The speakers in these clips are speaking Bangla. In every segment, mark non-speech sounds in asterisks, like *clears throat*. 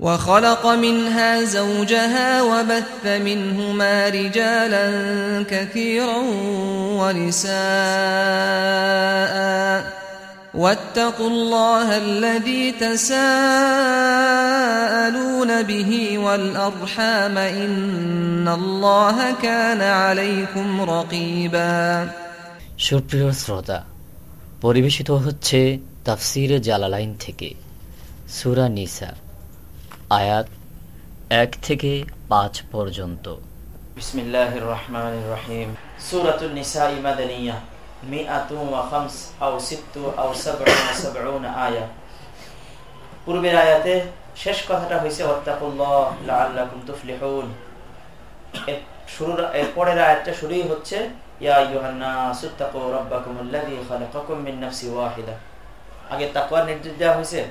وخلق منها زوجها وبث منهما رجالا كثيرا ونساء واتقوا الله الذي تساءلون به والأرحام إن الله كان عليكم رقيبا সুপ্রিয় শ্রোতা পরিবেশিত হচ্ছে তাফসির জালালাইন থেকে সুরা নিসা আয়াত এক থেকে পাঁচ পর্যন্ত। পূর্বের আয়াতে শেষ কথাটা তুফলিহুন। শুরুর, এর পরের আয়াতটা শুরুই হচ্ছে, ইয়া আগে তাকওয়ার নির্দেশ দেওয়া হয়েছে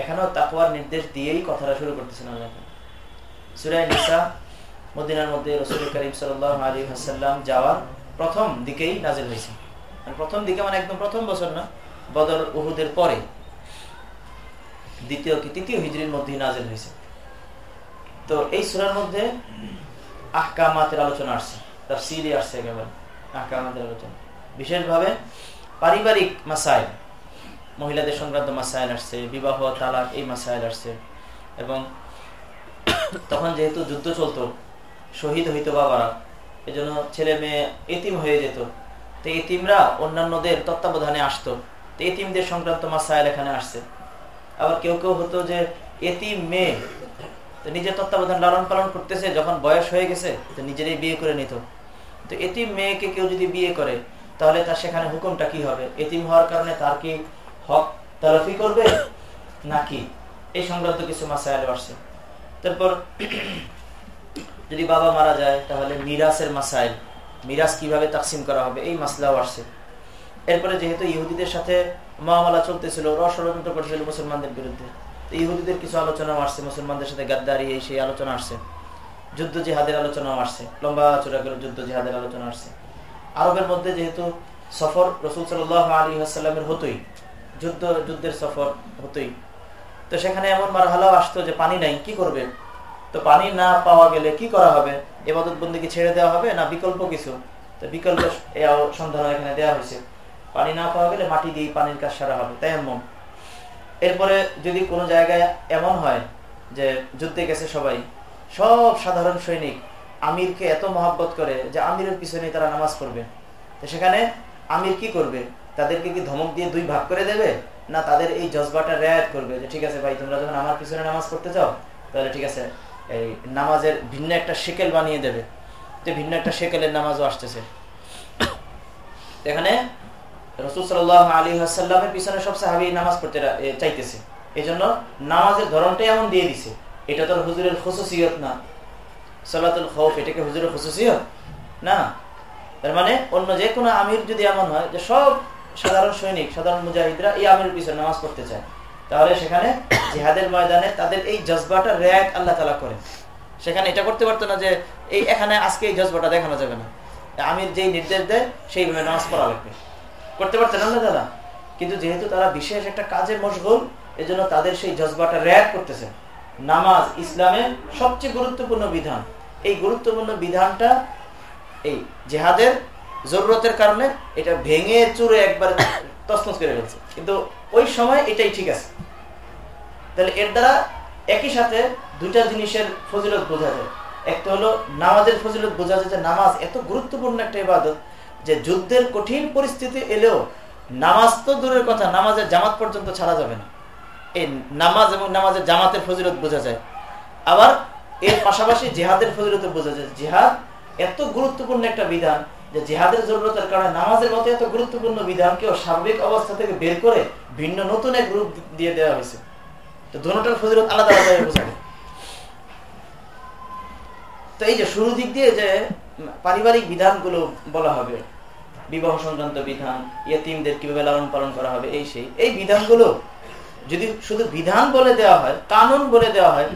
এখানেও তাকওয়ার নির্দেশ দিয়েই কথাটা শুরু করতেছেন মদিনার মধ্যে রসুল করিম আলী হাসাল্লাম যাওয়ার প্রথম দিকেই নাজেল হয়েছে। মানে প্রথম দিকে মানে একদম প্রথম বছর না, বদর উহুদের পরে দ্বিতীয় কি তৃতীয় হিজড়ির মধ্যেই নাজেল হয়েছে। তো এই সুরার মধ্যে আহকামাতের আলোচনা আসছে তার সিলি আসছে একেবারে আহকামাতের আলোচনা। বিশেষভাবে পারিবারিক মাসাইল মহিলাদের সংক্রান্ত মাসাইল আসছে, বিবাহ, তালাক, এই মাসাইল আসছে। এবং তখন যেহেতু যুদ্ধ চলতো, শহীদ হইতো বাবারা, এজন্য ছেলে মেয়ে এতিম হয়ে যেত। তো এতিমরা অন্যান্যদের তত্ত্বাবধানে আসতো। তো এতিমদের সংক্রান্ত মাসাইল এখানে আসছে। আবার কেউ কেউ হতো যে এতিম মেয়ে, তো নিজের তত্ত্বাবধান লালন পালন করতেছে, যখন বয়স হয়ে গেছে, তো নিজেরই বিয়ে করে নিত। তো এতিম মেয়েকে কেউ যদি বিয়ে করে, তাহলে তার সেখানে হুকুমটা কি হবে? এতিম হওয়ার কারণে তার কি হক তরফি করবে নাকি এই সংক্রান্ত কিছু মাসাইল আসছে। তারপর যদি বাবা মারা যায়, তাহলে মিরাসের মাসাইল, মিরাস কীভাবে তাকসিম করা হবে, এই মাসলাও আসছে। এরপরে যেহেতু ইহুদিদের সাথে মহামালা চলতেছিল ওরা ষড়যন্ত্র করছিল মুসলমানদের বিরুদ্ধে ইহুদিদের কিছু আলোচনাও আসছে, মুসলমানদের সাথে গাদ্দারি, এই সেই আলোচনা আসছে। যুদ্ধ জিহাদের আলোচনাও আসছে, লম্বা চূড়া করে যুদ্ধ জিহাদের আলোচনা আসছে। আরবের মধ্যে যেহেতু সফর রসুল সাল আলী আসাল্লামের হতোই যুদ্ধ, যুদ্ধের সফর হতোই। তো সেখানে এমন মারহালাও আসতো যে পানি নাই, কি করবে? তো পানি না পাওয়া গেলে কি করা হবে? এবাদত বন্দিকে ছেড়ে দেওয়া হবে না বিকল্প কিছু? তো বিকল্প সন্ধান এখানে দেওয়া হয়েছে। পানি না পাওয়া গেলে মাটি দিয়ে পানির কাজ সারা হবে তাই এমন এরপরে যদি কোনো জায়গায় এমন হয় যে যুদ্ধে গেছে সবাই, সব সাধারণ সৈনিক আমিরকে এত মহাব্বত করে যে আমিরের পিছনে তারা নামাজ পড়বে। তো সেখানে আমির কি করবে? তাদেরকে কি ধমক দিয়ে দুই ভাগ করে দেবে? না, তাদের এই জজবাটা রেয়াত করবে যে, ঠিক আছে ভাই, তোমরা যখন আমার পিছনে নামাজ পড়তে চাও, তাহলে ঠিক আছে, এই নামাজের ভিন্ন একটা শেকেল বানিয়ে দেবে। তো ভিন্ন একটা শেকেলের নামাজও আসতেছে। এখানে রসুল সাল আলী আসাল্লামের পিছনে সব সাহাবি নামাজ পড়তে চাইতেছে। এই জন্য নামাজের ধরনটাই এমন দিয়ে দিছে। এটা তো হুজুরের খুসুসিয়ত না। সালাতুল খৌফ, এটাকে হুজুরের খুসুসিয়ত? না। তার মানে অন্য যে কোনো আমির যদি এমন হয় যে সব সাধারণ সৈনিক, সাধারণ মুজাহিদরা এই আমির পিছনে নামাজ পড়তে চায়। তাহলে সেখানে জিহাদের ময়দানে তাদের এই জজবাটা র্যাক আল্লাহ তালা করে। সেখানে এটা করতে পারতো না যে, এই এখানে আজকে এই জজবাটা দেখানো যাবে না। আমির যেই নির্দেশ দেয়, সেইভাবে নামাজ পড়া লাগবে। করতে পারতেন আল্লাহ তালা কিন্তু যেহেতু তারা বিশেষ একটা কাজে মশগুল এই জন্য তাদের সেই জজবাটা র্যাক করতেছে। নামাজ ইসলামের সবচেয়ে গুরুত্বপূর্ণ বিধান। এই গুরুত্বপূর্ণ বিধানটা এই জেহাদের জরুরতের কারণে এটা ভেঙে চুরে একবার তসমস করে ফেলছে। কিন্তু ওই সময় এটাই ঠিক আছে। তাহলে এর দ্বারা একই সাথে দুইটা জিনিসের ফজিলত বোঝা যায়। একটা হলো নামাজের ফজিলত বোঝা যায় যে নামাজ এত গুরুত্বপূর্ণ একটা ইবাদত যে যুদ্ধের কঠিন পরিস্থিতি এলেও নামাজ তো দূরের কথা, নামাজের জামাত পর্যন্ত ছাড়া যাবে না। এই নামাজ এবং নামাজের জামাতের ফজিলত বোঝা যায়। আবার এর পাশাপাশি জেহাদের ফজিলত বোঝা যায়। জেহাদ এত গুরুত্বপূর্ণ একটা বিধান যে জেহাদের জরুরতের কারণে নামাজের মতো এত গুরুত্বপূর্ণ বিধানকেও স্বাভাবিক অবস্থা থেকে বের করে ভিন্ন নতুন এক রূপ দিয়ে দেওয়া হয়েছে? তো দুটার ফজিলত আলাদা আলাদা বোঝা যায় তো এই যে শুরু দিক দিয়ে যে পারিবারিক বিধানগুলো বলা হবে, বিবাহ সংক্রান্ত বিধান, ইয়েতিমদের কীভাবে লালন পালন করা হবে, এই সেই, এই বিধানগুলো যদি শুধু বিধান বলে দেওয়া হয়, কানুন বলে দেওয়া হয়,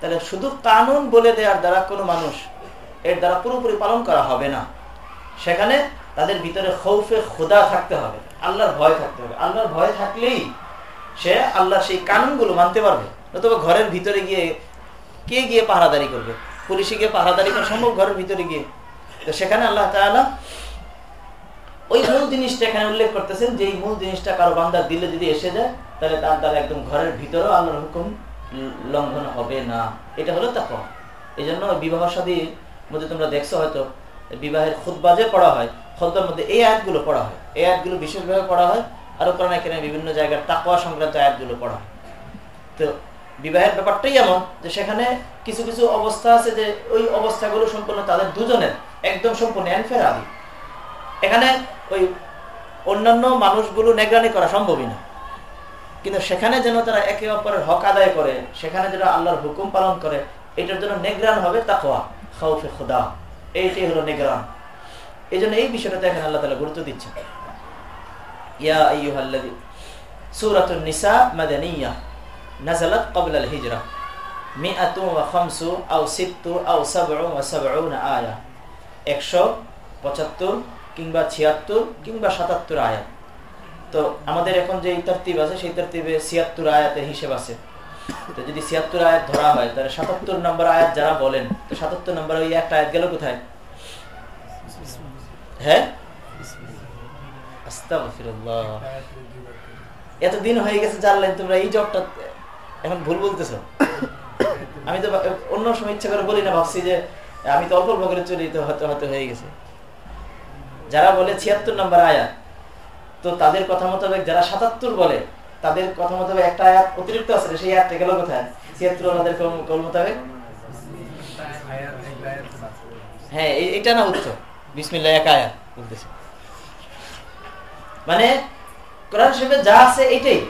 তাহলে শুধু কানুন বলে দেওয়ার দ্বারা কোনো মানুষ এর দ্বারা পুরোপুরি পালন করা হবে না। সেখানে তাদের ভিতরে খৌফে খোদা থাকতে হবে, আল্লাহর ভয় থাকতে হবে। আল্লাহর ভয় থাকলেই সে আল্লাহ সেই কানুনগুলো মানতে পারবে। নতুবা ঘরের ভিতরে গিয়ে কে গিয়ে পাহারাদারি করবে? পুলিশে গিয়ে পাহারাদারি করা সম্ভব ঘরের ভিতরে গিয়ে? তো সেখানে আল্লাহ তালা ওই মূল জিনিসটা এখানে উল্লেখ করতেছেন যে মূল জিনিসটা কারও বান্দার দিলে যদি এসে যায়, তাহলে তার দ্বারা একদম ঘরের ভিতরেও আল্লাহর হুকুম লঙ্ঘন হবে না। এটা হলো তা এই জন্য বিবাহ সাদীর মধ্যে তোমরা দেখছ হয়তো বিবাহের খুদ্বাজে পড়া হয় খদ্বার মধ্যে এই আয়াতগুলো পড়া হয়। এই আয়াতগুলো বিশেষভাবে পড়া হয় আরও কারণ এখানে বিভিন্ন জায়গার তাকওয়া সংক্রান্ত আয়াতগুলো পড়া হয়। তো বিবাহের ব্যাপারটাই এমন যে সেখানে কিছু কিছু অবস্থা আছে যে ওই অবস্থাগুলো সম্পূর্ণ তাদের দুজনের, একদম সম্পূর্ণ এখানে ওই অন্যান্য মানুষগুলো নেগরানি করা সম্ভবই না। কিন্তু সেখানে যেন তারা একে অপরের হক আদায় করে, সেখানে যেন আল্লাহর হুকুম পালন করে, এটার জন্য নেগরান হবে তাকোয়া খাউফে খোদা। এইটাই হলো নেগরান। এই জন্য এই বিষয়টাতে এখানে আল্লাহ তালা গুরুত্ব দিচ্ছেন। আইয়ুহাল্লাযী সূরাতুন নিসা মাদানিয়া নাযালাত ক্বাবলা আল হিজরা। মিআতু ওয়া খামসু আও সিত্তু আও সাবউ ওয়া সাবউনা আয়া। 175 কিংবা 76 কিংবা 77 আয়াত তো আমাদের এখন যে তরতিব আছে, সেই তরতিবে 76 আয়াতের হিসাব আছে। যদি 76 আয়াত ধরা হয়, তাহলে 77 নম্বর আয়াত যারা বলেন, তো 77 নম্বর ওই একটা আয়াত গেল কোথায়? হ্যাঁ? এতদিন হয়ে গেছে জানলেন তোমরা এই জবটা, এখন ভুল বলতেছ। আমি তো অন্য সময় ইচ্ছা করে বলি না, ভাবছি যে আমি তো অল্প অল্প করে চলি, তো হয়তো হয়তো হয়ে গেছে। যারা বলে ছিয়াত্তর নম্বর আয়াত, তো তাদের কথা মোতাবেক যারা সাতাত্তর বলে তাদের কথা মোতাবেক একটা আয়াত অতিরিক্ত আছে সেই আয়াতটা গেল কোথায়? ওনাদের হ্যাঁ এটা না বিসমিল্লা আয়াত মানে কোরআন যা আছে এটাই।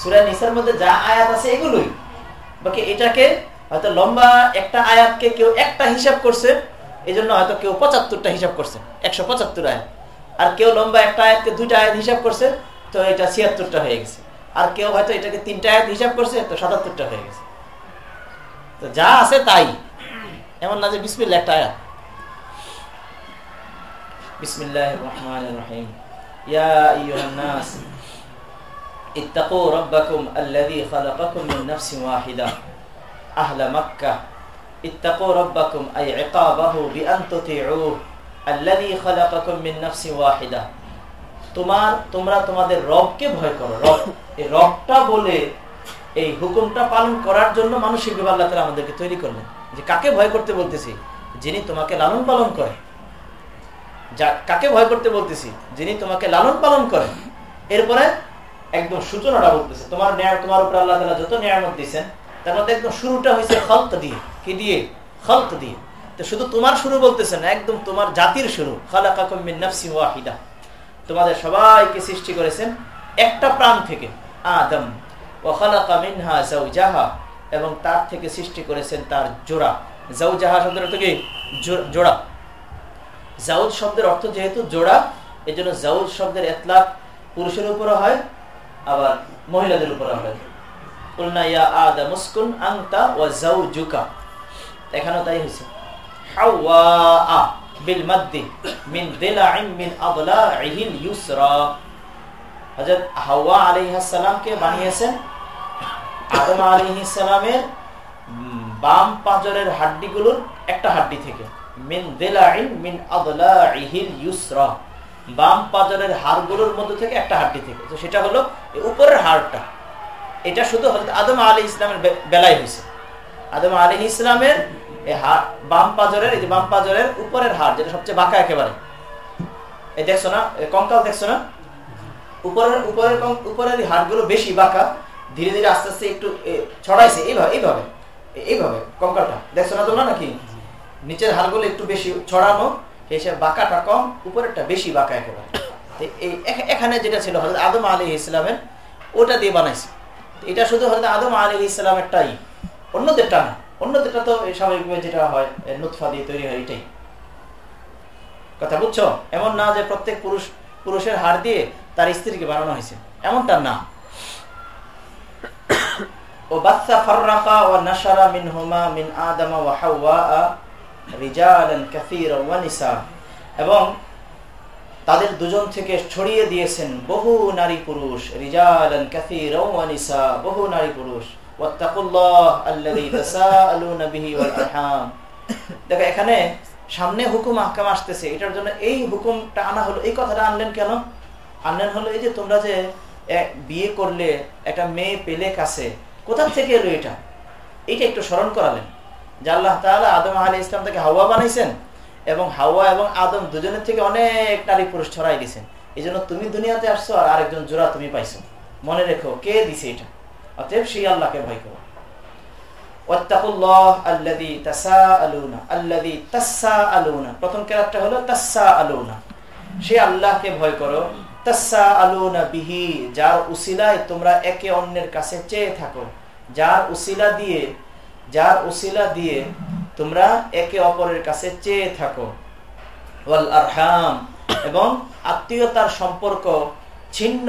সুরা নিসার মধ্যে যা আয়াত আছে এগুলোই। বাকি এটাকে হয়তো লম্বা একটা আয়াতকে কেউ একটা হিসাব করছে এই জন্য হয়তো কেউ পঁচাত্তরটা হিসাব করছে, একশো পঁচাত্তর আয়াত। আর কেউ লম্বা একটা আয়াতকে দুইটা আয়াত হিসাব করছে, তো এটা ছিয়াত্তরটা হয়ে গেছে। আর কেউ হয়তো এটাকে তিনটা আয়াত হিসাব করছে, তো সাতাত্তরটা হয়ে গেছে। তো যা আছে তাই। এমন না যে বিসমিল্লা একটা আয়াত। বিসমিল্লাহ রহমান রহিম। ইয়া আইয়ুহান নাস, ইত্তাকু রাব্বাকুম আল্লাযী খালাকাকুম মিন নাফসিন ওয়াহিদা। আহলা মক্কা, ইত্তাকু রাব্বাকুম আই ইকাবাহু বিআন তুতিউহু। আল্লাযী খালাকাকুম তোমার, তোমরা তোমাদের রবকে ভয় করো। রব, এই রবটা বলে এই হুকুমটা পালন করার জন্য মানসিকভাবে আল্লাহ তালা আমাদেরকে তৈরি করলেন। যে কাকে ভয় করতে বলতেছি? যিনি তোমাকে লালন পালন করেন যা, কাকে ভয় করতে বলতেছি? যিনি তোমাকে লালন পালন করেন এরপরে একদম সূচনাটা বলতেছে। তোমার ন্যায়, তোমার উপর আল্লাহ তালা যত নিয়ামত দিয়েছেন, তার মধ্যে একদম শুরুটা হয়েছে খলত দিয়ে। কি দিয়ে? খলত দিয়ে। তো শুধু তোমার শুরু বলতেছে না, একদম তোমার জাতির শুরু। খালাকাকুমিনাফসি ওয়াহিদা। তোমাদের সবাইকে সৃষ্টি করেছেন একটা প্রাণ থেকে, আদম। ও খালাকা মিনহা জাউজাহা এবং তার থেকে সৃষ্টি করেছেন তার জোড়া। জাউজাহা শব্দের অর্থ কি? জোড়া। জাউদ শব্দের অর্থ যেহেতু জোড়া এই জন্য জাউদ শব্দের এতলাক পুরুষের উপরে হয়, আবার মহিলাদের উপরে হয়। এখানেও তাই হয়েছে। বানিয়েছেন? আদম আলাইহিসসালামের বাম পাঁজরের হাড্ডিগুলোর একটা হাড্ডি থেকে। মিন দিলাইন মিন আদলাইহিল ইউসরা। বাম পাজরের হাড়গুলোর মধ্যে থেকে একটা হাড্ডি থেকে। তো সেটা হলো উপরের হাড়টা। এটা শুধু আদম আলী ইসলামের বেলায় হয়েছে। আদম আলী ইসলামের বাম পাজরের, এই যে বাম পাজরের উপরের হাড়, যেটা সবচেয়ে বাঁকা একেবারে। এই দেখছ না? কঙ্কাল দেখছ না? উপরের উপরের উপরের হাড়গুলো বেশি বাঁকা। ধীরে ধীরে আস্তে আস্তে একটু ছড়াইছে। এইভাবে এইভাবে এইভাবে কঙ্কালটা। দেখছ না তোমরা নাকি? নিচের হাড়গুলো একটু বেশি ছড়ানো হিসেবে বাঁকাটা কম, উপরেরটা বেশি বাঁকা একেবারে। এই এখানে যেটা ছিল হজরত আদম আলী ইসলামের ওটা দিয়ে বানাইছে। এটা শুধু হজরত আদম আলী ইসলামের ইসলামেরটাই অন্যদেরটা অন্যদেরটা তো স্বাভাবিকভাবে যেটা হয় নুৎফা দিয়ে তৈরি হয় এটাই। কথা বুঝছ? এমন না যে প্রত্যেক পুরুষ, পুরুষের হাড় দিয়ে তার স্ত্রীকে হয়েছে। এমনটা না। ও বাচ্চা ও নাসারা মিন মিন আদামা ওয়া হাওয়া ওয়া নিসা। এবং তাদের দুজন থেকে ছড়িয়ে দিয়েছেন বহু নারী পুরুষ, রিজালান কাসীরা ওয়া নিসা, বহু নারী পুরুষ। দেখো, এখানে সামনে হুকুম আহকাম আসতেছে। এটার জন্য এই হুকুমটা আনা হলো। এই কথাটা আনলেন কেন? আনলেন হলো এই যে তোমরা যে বিয়ে করলে, একটা মেয়ে পেলে কাছে, কোথা থেকে এলো এটা? এইটা একটু স্মরণ করালেন। যে আল্লাহ তাহলে আদম আলী ইসলাম থেকে হাওয়া বানাইছেন এবং হাওয়া এবং আদম দুজনের থেকে অনেক নারী পুরুষ ছড়াই দিয়েছেন। এই তুমি দুনিয়াতে আসছো আর আরেকজন জোড়া তুমি পাইছো। মনে রেখো, কে দিছে এটা? অতএব সেই আল্লাহকে ভয় করো। তোমরা একে অন্যের কাছে চেয়ে থাকো। যার উসিলা দিয়ে, যার উসিলা দিয়ে তোমরা একে অপরের কাছে চেয়ে থাকো। আরহাম, এবং আত্মীয়তার সম্পর্ক ছিন্ন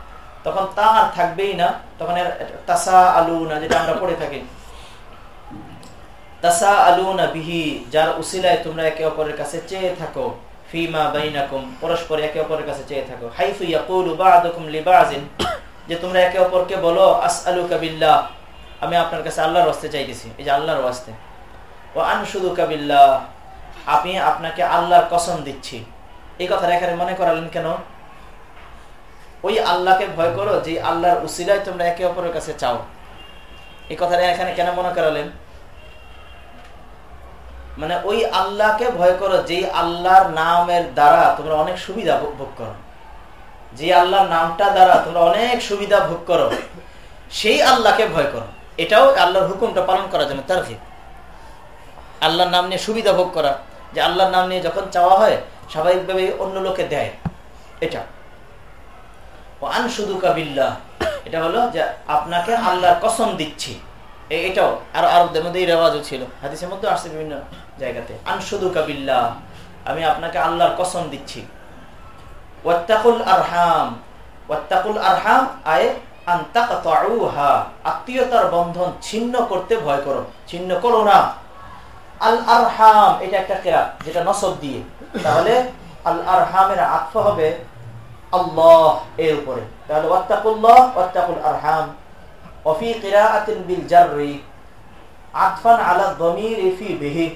তখন তা আর থাকবেই না, তখন তাসা আলুনা যেটা আমরা পড়ে থাকি। তাসা আলুনা বিহি, যার উসিলায় তোমরা একে অপরের কাছে চেয়ে থাকো। অপরকে বলো আমি আপনার কাছে আল্লাহর চাইতেছি। এই আপনাকে আল্লাহর কসম দিচ্ছি। এই কথাটা এখানে মনে করালেন কেন? ওই আল্লাহকে ভয় করো যে আল্লাহর উসিলায় তোমরা একে অপরের কাছে চাও। এই কথাটা এখানে কেন মনে করালেন? মানে ওই আল্লাহকে ভয় করো যে আল্লাহর নামের দ্বারা তোমরা অনেক সুবিধা ভোগ করো। যে আল্লাহর নামটা দ্বারা তোমরা অনেক সুবিধা ভোগ করো, সেই আল্লাহকে ভয় করো। এটাও আল্লাহর হুকুমটা পালন করার জন্য তার আল্লাহর নাম নিয়ে সুবিধা ভোগ করা, যে আল্লাহর নাম নিয়ে যখন চাওয়া হয় স্বাভাবিকভাবে অন্য লোকে দেয়। এটা। এটা হলো যে আপনাকে আল্লাহর কসম দিচ্ছি। এটাও আর আরবদের মধ্যে এই রেওয়াজও ছিল। হাদিসের মধ্যে আসছে বিভিন্ন জায়গাতে। আমি আপনাকে আল্লাহর কসম দিচ্ছি। ওয়াত্তাকুল আরহাম। ওয়াত্তাকুল আরহাম, আয় আত্মীয়তার বন্ধন ছিন্ন করতে ভয় করো। ছিন্ন করো না। আল আরহাম, এটা একটা কেরা যেটা নসব দিয়ে। তাহলে আল আরহামের আত্ম হবে আল্লাহ এর উপরে। তাহলে ওয়াত্তাকুল্লাহ, ওয়াত্তাকুল আরহাম। অফি কিরাআতিন বিল জাররি। আতফান আলা দমির ইফি বিহি।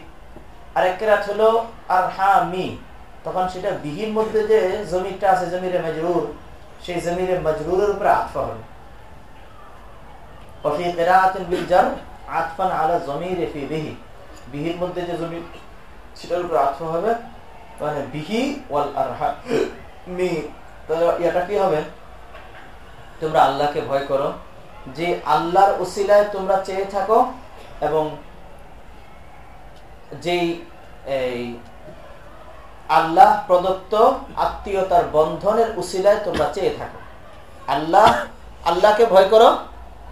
আরেক কেরাত হলো আরহামি। তখন সেটা বিহির মধ্যে যে জমিরটা আছে, জমিরে মজরুর, সেই জমিরে মজরুরের উপরে আতফা হবে। অফি কিরাআতিন বিল জার আতফান আলা জমির ইফি বিহি। বিহির মধ্যে যে জমি, সেটার উপর আত্ম হবে। মানে বিহি ওয়াল আরহা মি এটা কি হবে? তোমরা আল্লাহকে ভয় করো। যে আল্লাহর উসিলায় তোমরা চেয়ে থাকো এবং যেই এই আল্লাহ প্রদত্ত আত্মীয়তার বন্ধনের উসিলায় তোমরা চেয়ে থাকো। আল্লাহ, আল্লাহকে ভয় করো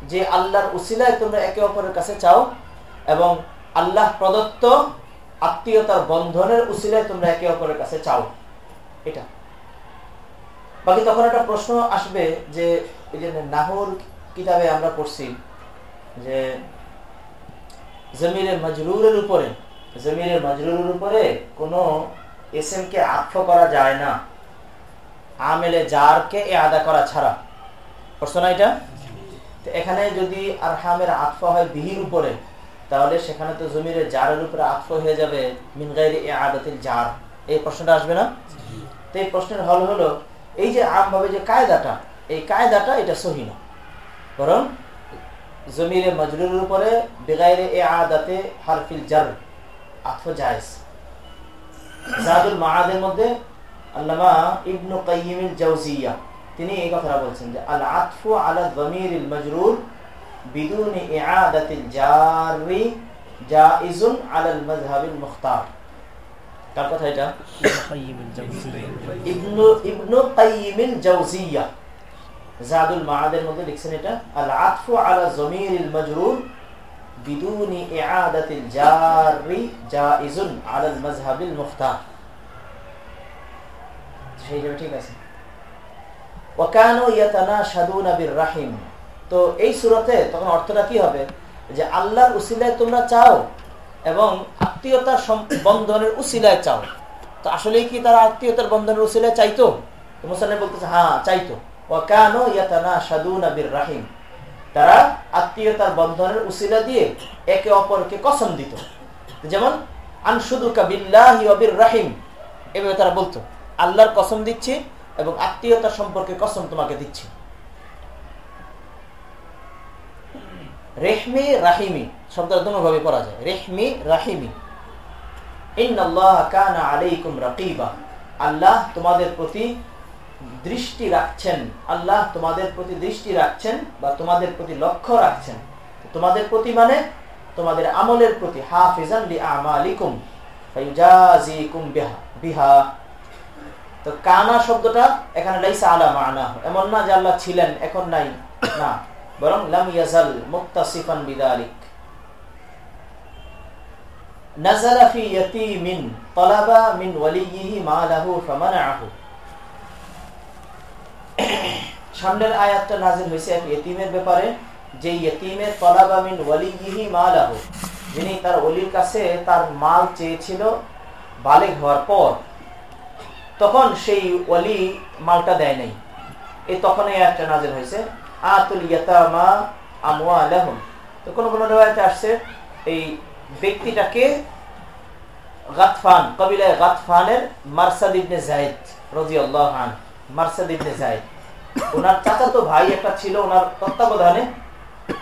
যে আল্লাহর উসিলায় তোমরা একে অপরের কাছে চাও এবং আল্লাহ প্রদত্ত আত্মীয়তার বন্ধনের উচিলায় তোমরা একে অপরের কাছে চাও। এটা। বাকি তখন একটা প্রশ্ন আসবে যে, এই যে নাহর কিতাবে আমরা পড়ছি যে, জমিরের মজরুরের উপরে, জমিরের মজরুরের উপরে কোনো এস এম কে আক্ষ করা যায় না। আমেলে জারকে এ আদা করা ছাড়া। প্রশ্ন না এটা? এখানে যদি আর হামের আতফা হয় বিহির উপরে, তাহলে সেখানে তো জমির জারের উপরে আত্ম হয়ে যাবে মিনগাইরি এ আদাতিল জার। এই প্রশ্নটা আসবে না? তো এই প্রশ্নের হল হলো এই যে আমভাবে যে কায়দাটা, এই কায়দাটা এটা সহি না। বরং জমিরে মজরুরের উপরে বেগাইরে এ আদাতে হারফিল জার আত্ম জায়জ। জাদুল মাহাদের মধ্যে আল্লামা ইবনু কাইমিল জাউজিয়া তিনি এই কথাটা বলছেন যে, আল আতফু আলা জমিরিল মজরুর বিদুন ইআদাতিল জারি জাইজুন আলাল মাযহাবিল মুখতার। কার কথা এটা? ইবনু ইবনু কাইয়িমিল জাওজিয়া জাদুল মাআদের মধ্যে লিখছেন এটা আল আতফু আলা জমিরিল মজরুর বিদুন ইআদাতিল জারি জাইজুন আলাল মাযহাবিল মুখতার সেই ঠিক আছে। রাহিম তো এই সুরতে তখন অর্থটা কি হবে? যে আল্লাহর উসিলায় তোমরা চাও এবং আত্মীয়তার বন্ধনের উসিলায় চাও। তো আসলে কি তারা আত্মীয়তার বন্ধনের উসিলায় চাইতো? মুসাল্লাহ বলতেছে হ্যাঁ চাইতো। ওয়াকানো ইয়াতানা সাদুন আবির রাহিম তারা আত্মীয়তার বন্ধনের উসিলা দিয়ে একে অপরকে কসম দিত। যেমন আনসুদুকা বিল্লাহি আবির রাহিম এভাবে তারা বলতো, আল্লাহর কসম দিচ্ছি এবং আত্মীয়তা সম্পর্কে কসম তোমাকে দিচ্ছি। রেহমি, রাহিমি শব্দটা দুভাবে পড়া যায়। রেহমি, রাহিমি। আল্লাহ তোমাদের প্রতি দৃষ্টি রাখছেন। আল্লাহ তোমাদের প্রতি দৃষ্টি রাখছেন বা তোমাদের প্রতি লক্ষ্য রাখছেন। তোমাদের প্রতি মানে তোমাদের আমলের প্রতি। হাফিজান আমালিকুম বিহা তো কানা শব্দটা এখানে লাইসা আলা মানা এমন না যে আল্লাহ ছিলেন, এখন নাই। না। বরং লাম ইয়াজাল মুক্তাসিফান বিদালিক। نزل في يتيم طلب من وليه ماله فمنعه সামনের আয়াতটা নাজিল হয়েছে এক ইতিমের ব্যাপারে যে ইতিমের তলাবা মিন ওয়ালিহি মালাহু যিনি তার ওলির কাছে তার মাল চেয়েছিল বালেগ হওয়ার পর তখন সেই ওলি মালটা দেয় নাই এই তখন এই একটা নাজিল হয়েছে আতুল ইয়াতামা আমওয়া আলাহুম তো কোনো কোনো রেওয়ায়তে আসছে এই ব্যক্তিটাকে গাতফান, কবিলায় গাতফানের মারসাদ ইবনে জায়েদ রাদিয়াল্লাহু আনহু, মারসাদ ইবনে জায়েদ ওনার চাচা তো ভাই একটা ছিল, ওনার তত্ত্বাবধানে।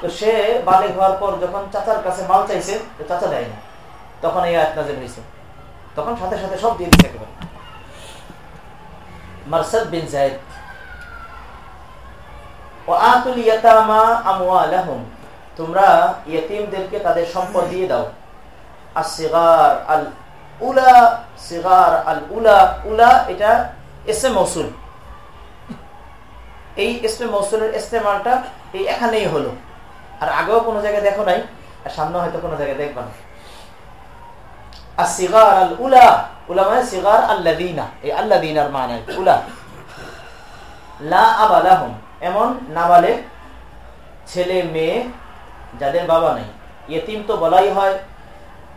তো সে বালেগ হওয়ার পর যখন চাচার কাছে মাল চাইছে, তো চাচা দেয় না। তখন এই আয়াত নাজিল হয়েছে। তখন সাথে সাথে সব দিয়ে দিচ্ছে একেবারে। মারসাদ বিন জায়দ তোমরা ইয়তিমদেরকে তাদের সম্পদ দিয়ে দাও। আল উলা উলা ইস্তেমালটা এই এখানেই হলো। আর আগেও কোনো জায়গায় দেখো নাই, আর সামনে হয়তো কোনো জায়গায় দেখবা আর আল উলা উলা মানে সিগার এই আল্লাদিনার মানে উলা। লা এমন নাবালে ছেলে, মেয়ে, যাদের বাবা নেই। এতিম তো বলাই হয়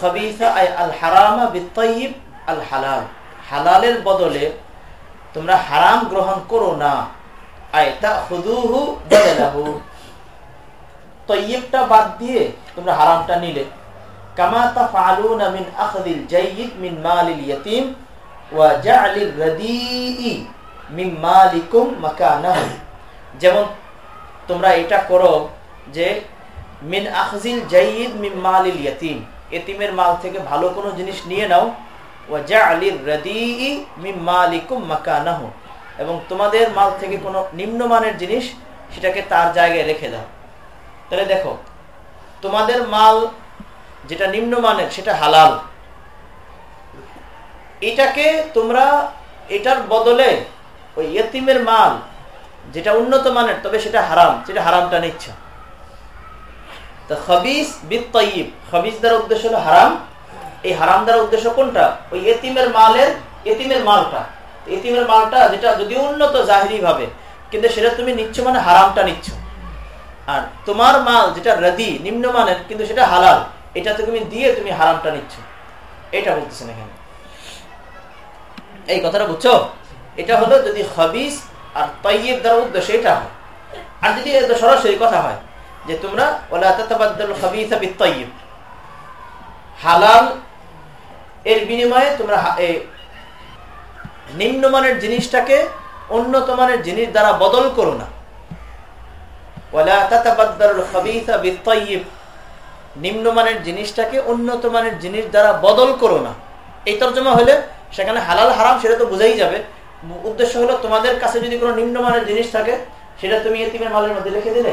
খাবিসা, আই আল হারামা আল হালাল। হালালের বদলে তোমরা হারাম গ্রহণ করো না। তা বদলাহু। তৈয়বটা বাদ দিয়ে তোমরা হারামটা নিলে। কামা মিন জাইয়িদ মিন মালিল ওয়া মিন মালিকুম মাকানাহু। যেমন তোমরা এটা করো যে মিন আখজিল জাইয়িদ মিন মালিল ইয়াতীম। এতিমের মাল থেকে ভালো কোনো জিনিস নিয়ে নাও। ওয়া জা'লির রাদীই মিন মালিকুম মাকানাহু। এবং তোমাদের মাল থেকে কোনো নিম্নমানের জিনিস সেটাকে তার জায়গায় রেখে দাও। তাহলে দেখো, তোমাদের মাল যেটা নিম্নমানের সেটা হালাল। এটাকে তোমরা এটার বদলে ওই ইয়তিমের মাল যেটা উন্নত মানের তবে সেটা হারাম, সেটা হারামটা নিচ্ছ। খবিস দ্বারা উদ্দেশ্য হারাম। এই হারাম কোনটা? ওই মালের মালটা। উন্নত কিন্তু সেটা তুমি নিচ্ছ মানে হারামটা নিচ্ছ। তোমার মাল যেটা রদি, নিম্নমানের, কিন্তু সেটা হালাল, এটা তুমি দিয়ে তুমি হারামটা নিচ্ছ। এটা বলতেছেন এখানে। এই কথাটা বুঝছ? এটা হলো যদি হবিস আর তৈব দ্বারা উদ্দেশ্য এটা হয়। আর যদি সরাসরি কথা হয় যে তোমরা হালাল, এর বিনিময়ে তোমরা নিম্নমানের জিনিসটাকে উন্নত মানের জিনিস দ্বারা বদল করো না। নিম্নমানের জিনিসটাকে উন্নত মানের জিনিস দ্বারা বদল করো না। এই তর্জমা হলে সেখানে হালাল, হারাম সেটা তো বোঝাই যাবে। উদ্দেশ্য হলো তোমাদের কাছে যদি কোনো নিম্নমানের জিনিস থাকে, সেটা তুমি এতিমের মালের মধ্যে লিখে দিলে।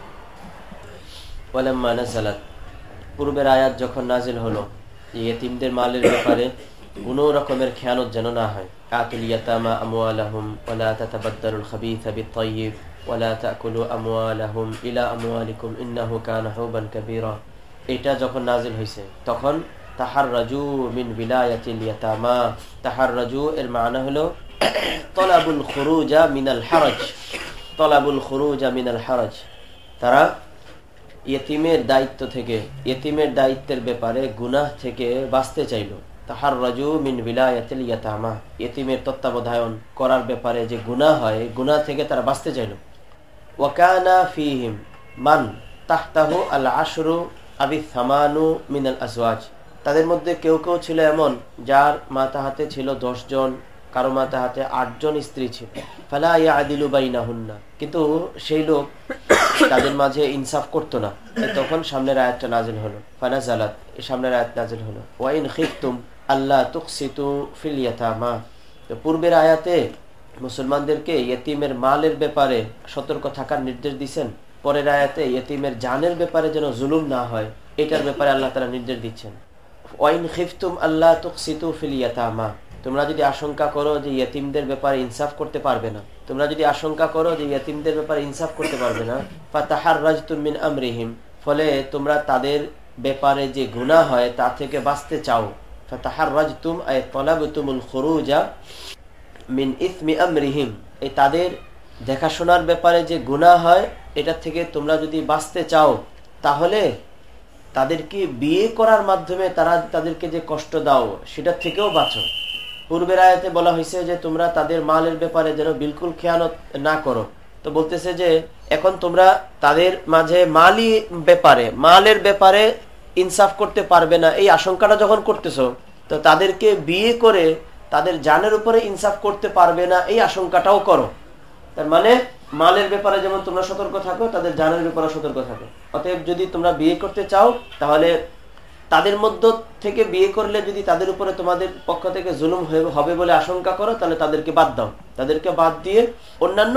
ওয়ালাম্মা পূর্বের আয়াত যখন নাজিল হলো, ইয়েতিমদের মালের ব্যাপারে কোনো রকমের খেয়ানত যেন না হয়। আতুল ইয়াতামা আমওয়ালাহুম ওয়ালা তাতাবাদদালুল খাবিথা বিত-তাইয়্যিব এটা যখন নাজিল হয়েছে তখন তাহার রাজু মিন বিলায়াতিল ইয়াতামা। তাহার রাজু এর মানা হলো তলাবুল খুরুজা মিনাল হারাজ। তলাবুল খুরুজা মিনাল হারাজ। তারা ইয়েতিমের দায়িত্ব থেকে, ইয়েতিমের দায়িত্বের ব্যাপারে গুনাহ থেকে বাঁচতে চাইল। তাহার রাজু মিন বিলায়াতিল ইয়াতামা। ইয়েতিমের তত্ত্বাবধায়ন করার ব্যাপারে যে গুণা হয় গুনাহ থেকে তারা বাঁচতে চাইল। ওয়াকানা ফিহিম মান তাহতাহু আল আশরু আবি থামানু মিনাল আসওয়াজ তাদের মধ্যে কেউ কেউ ছিল এমন, যার মাতা হাতে ছিল জন কারও মাতা হাতে আটজন স্ত্রী ছিল। ফালা ইয়া আদিলু বাইনা হুন্না কিন্তু সেই লোক তাদের মাঝে ইনসাফ করতো না। তখন সামনের আয়াতটা নাজিল হলো। ফানা জালাত সামনের আয়াত নাজিল হলো। ওয়াইন খিফতুম আল্লাহ তুকসিতু ফিল ইয়াতামা। পূর্বের আয়াতে মুসলমানদেরকে ইয়েতিমের মালের ব্যাপারে সতর্ক থাকার নির্দেশ দিচ্ছেন পরের আয়াতে ইয়েতিমের জানের ব্যাপারে যেন জুলুম না হয়, এটার ব্যাপারে আল্লাহ তারা নির্দেশ দিচ্ছেন। ওয়াইন খিফতুম আল্লাহ তুকসিতু ফিল ইয়াতামা। তোমরা যদি আশঙ্কা করো যে ইয়েতিমদের ব্যাপারে ইনসাফ করতে পারবে না, তোমরা যদি আশঙ্কা করো যে ইয়েতিমদের ব্যাপারে ইনসাফ করতে পারবে না বা তাহার রাজতুমিন আমরিহিম, ফলে তোমরা তাদের ব্যাপারে যে গুণা হয় তা থেকে বাঁচতে চাও। তাহার রাজতুম তলাবতুমুল খরুজা মিন ইসমি আমরিহিম, এই তাদের দেখাশোনার ব্যাপারে যে গুণা হয়, এটা থেকে তোমরা যদি বাঁচতে চাও, তাহলে তাদেরকে বিয়ে করার মাধ্যমে তারা তাদেরকে যে কষ্ট দাও, সেটা থেকেও বাঁচো। পূর্বের আয়াতে বলা হয়েছে যে তোমরা তাদের মালের ব্যাপারে যেন বিলকুল খেয়ানত না করো। তো বলতেছে যে এখন তোমরা তাদের মাঝে মালি ব্যাপারে, মালের ব্যাপারে ইনসাফ করতে পারবে না। এই আশঙ্কাটা যখন করতেছো, তো তাদেরকে বিয়ে করে তাদের জানের উপরে ইনসাফ করতে পারবে না, এই আশঙ্কাটাও করো। তার মানে মালের ব্যাপারে যেমন তোমরা সতর্ক থাকো, তাদের জানের ব্যাপারে সতর্ক থাকো। অতএব যদি তোমরা বিয়ে করতে চাও, তাহলে তাদের মধ্য থেকে বিয়ে করলে যদি তাদের উপরে তোমাদের পক্ষ থেকে জুলুম হবে বলে আশঙ্কা করো, তাহলে তাদেরকে বাদ দাও। তাদেরকে বাদ দিয়ে অন্যান্য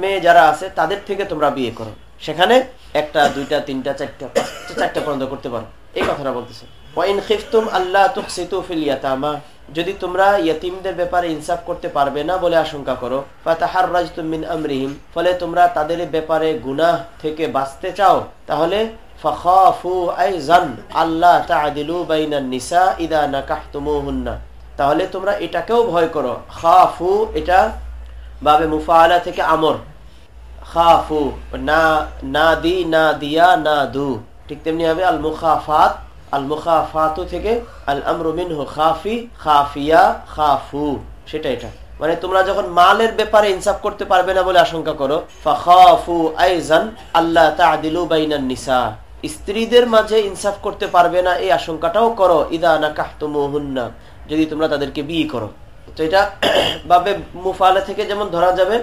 মেয়ে যারা আছে, তাদের থেকে তোমরা বিয়ে করো। সেখানে একটা, দুইটা, তিনটা, চারটা, পাঁচটা, চারটা পর্যন্ত করতে পারো। এই কথাটা বলতেছে। আল্লাহ যদি তোমরা ইয়তিমদের ব্যাপারে ইনসাফ করতে পারবে না বলে আশঙ্কা করো ফাতাহার রাজতুমিন আমরিহিম। ফলে তোমরা তাদের ব্যাপারে গুনাহ থেকে বাঁচতে চাও, তাহলে তাহলে তোমরা এটাকেও ভয় করো। খাফু, এটা বাবে মুফাআলা থেকে আমর। খাফু, না না দি, না দিয়া, না দু। ঠিক তেমনি হবে আল মুখাফাত আল মুখাফাতু থেকে আল আমরু মিনহু খাফি, খাফিয়া, খাফু। সেটা এটা। মানে তোমরা যখন মালের ব্যাপারে ইনসাফ করতে পারবে না বলে আশঙ্কা করো, ফাখাফু আইজান আল্লাহ তাআদিলু বাইনান নিসা। স্ত্রীদের মাঝে ইনসাফ করতে পারবে না, এই আশঙ্কাটাও করো। ইদা না কাহতুমুহুন্না যদি তোমরা তাদেরকে বিয়ে করো। তো এটা *coughs* ভাবে মুফালে থেকে যেমন ধরা যাবে,